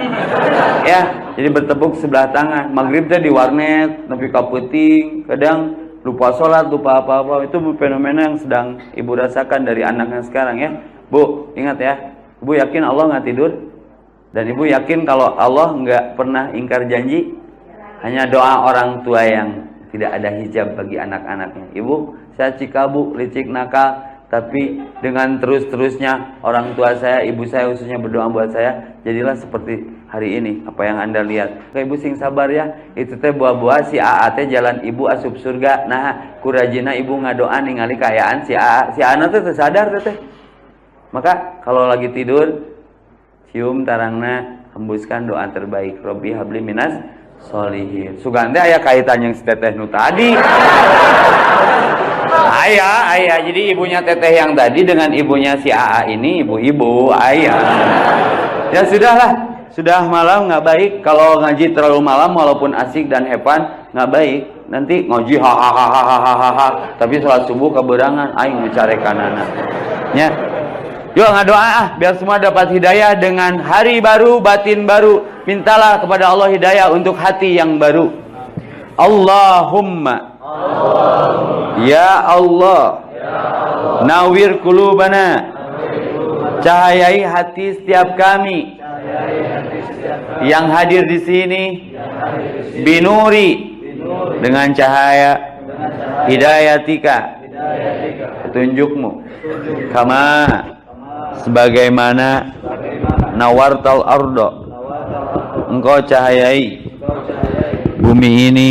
S1: ya, jadi bertepuk sebelah tangan. Maghrib di warnet, tapi kaputing, kadang lupa sholat, lupa apa-apa. Itu fenomena yang sedang ibu rasakan dari anaknya sekarang ya. Bu, ingat ya. Ibu yakin Allah nggak tidur? Dan ibu yakin kalau Allah nggak pernah ingkar janji? Hanya doa orang tua yang tidak ada hijab bagi anak-anaknya. Ibu, saya cikabu, licik nakal, tapi dengan terus-terusnya orang tua saya, ibu saya khususnya berdoa buat saya, jadilah seperti hari ini. Apa yang anda lihat? Kayak ibu sing sabar ya, itu teh buah-buah si AA teh jalan ibu asup surga. Nah, kurajina ibu ngadoa ningali kayaan si AA. Si AA teh sadar teh. Maka kalau lagi tidur cium tarangna hembuskan doa terbaik. Robbi habli minas solihin. Sugante ayah kaitan yang teteh nu tadi. Ayah, ayah. Jadi ibunya teteh yang tadi dengan ibunya si AA ini ibu-ibu, ayah. Ya sudahlah, sudah malam nggak baik. Kalau ngaji terlalu malam walaupun asik dan hepan nggak baik. Nanti ngaji hahaha tapi sholat subuh keberangan aing mencari kanana. Ya. Yuk doa ah. Biar semua dapat hidayah dengan hari baru batin baru. Mintalah kepada Allah hidayah untuk hati yang baru. Allahumma, Allahumma. Ya, Allah. nawir kulubana. Cahayai hati setiap kami yang hadir di sini. Binuri dengan cahaya hidayatika petunjukmu. Kama sebagaimana nawartal ardo engkau cahayai bumi ini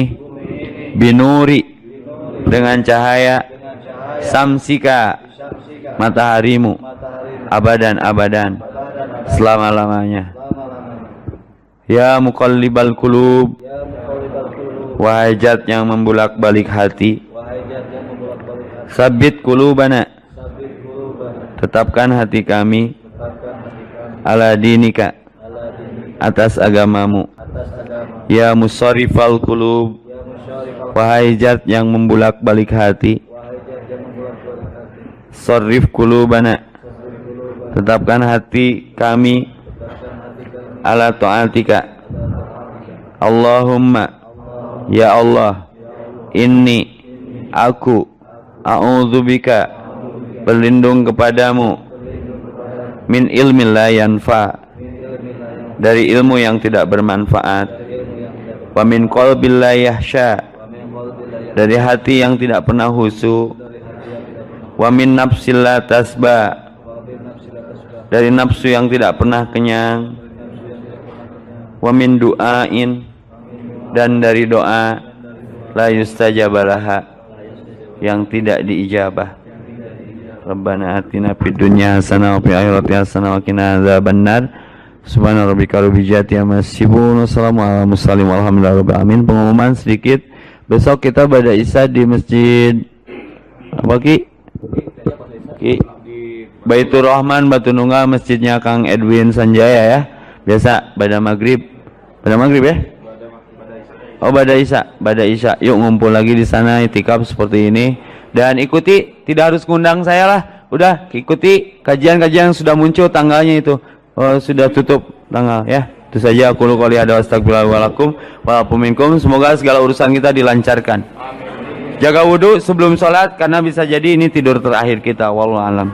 S1: binuri dengan cahaya samsika mataharimu abadan abadan selama-lamanya. Ya muqallibal kulub Wahajat yang membulak-balik hati Sabit kulubana Tetapkan hati kami Ala dinika Atas agamamu. Ya musarifal kulub Wahai zat yang membulak-balik hati. Sorif kulubana Tetapkan hati kami ala ta'atika. Allahumma ya Allah inni aku a'udzubika berlindung kepadamu min ilmi la yanfa dari ilmu yang tidak bermanfaat wa min qalbil la dari hati yang tidak pernah husu. Wa min nafsil tasba. Dari nafsu yang tidak pernah kenyang. Wa min du'ain. Dan dari doa la yustajabalaha yang tidak diijabah. Rabbana atina fid dunya hasanah wa fil akhirati hasanah wa qina adzabannar Subhana rabbika rabbil izzati amma ala muslim walhamdulillahi rabbil alamin. Pengumuman sedikit Besok kita pada Isya di masjid. Apa Ki? Ki? Baitur Rahman Batu Nunggal Masjidnya Kang Edwin Sanjaya ya. Biasa pada maghrib. Pada maghrib ya? Oh pada isya. Pada isya. Yuk ngumpul lagi di sana itikaf seperti ini. Dan ikuti tidak harus ngundang saya lah. Udah ikuti kajian-kajian yang sudah muncul tanggalnya itu. Oh, sudah tutup tanggal ya itu saja aku lu kali ada astagfirullahaladzim. Walaupun minkum semoga segala urusan kita dilancarkan. Jaga wudhu sebelum sholat karena bisa jadi ini tidur terakhir kita. Wallahu alam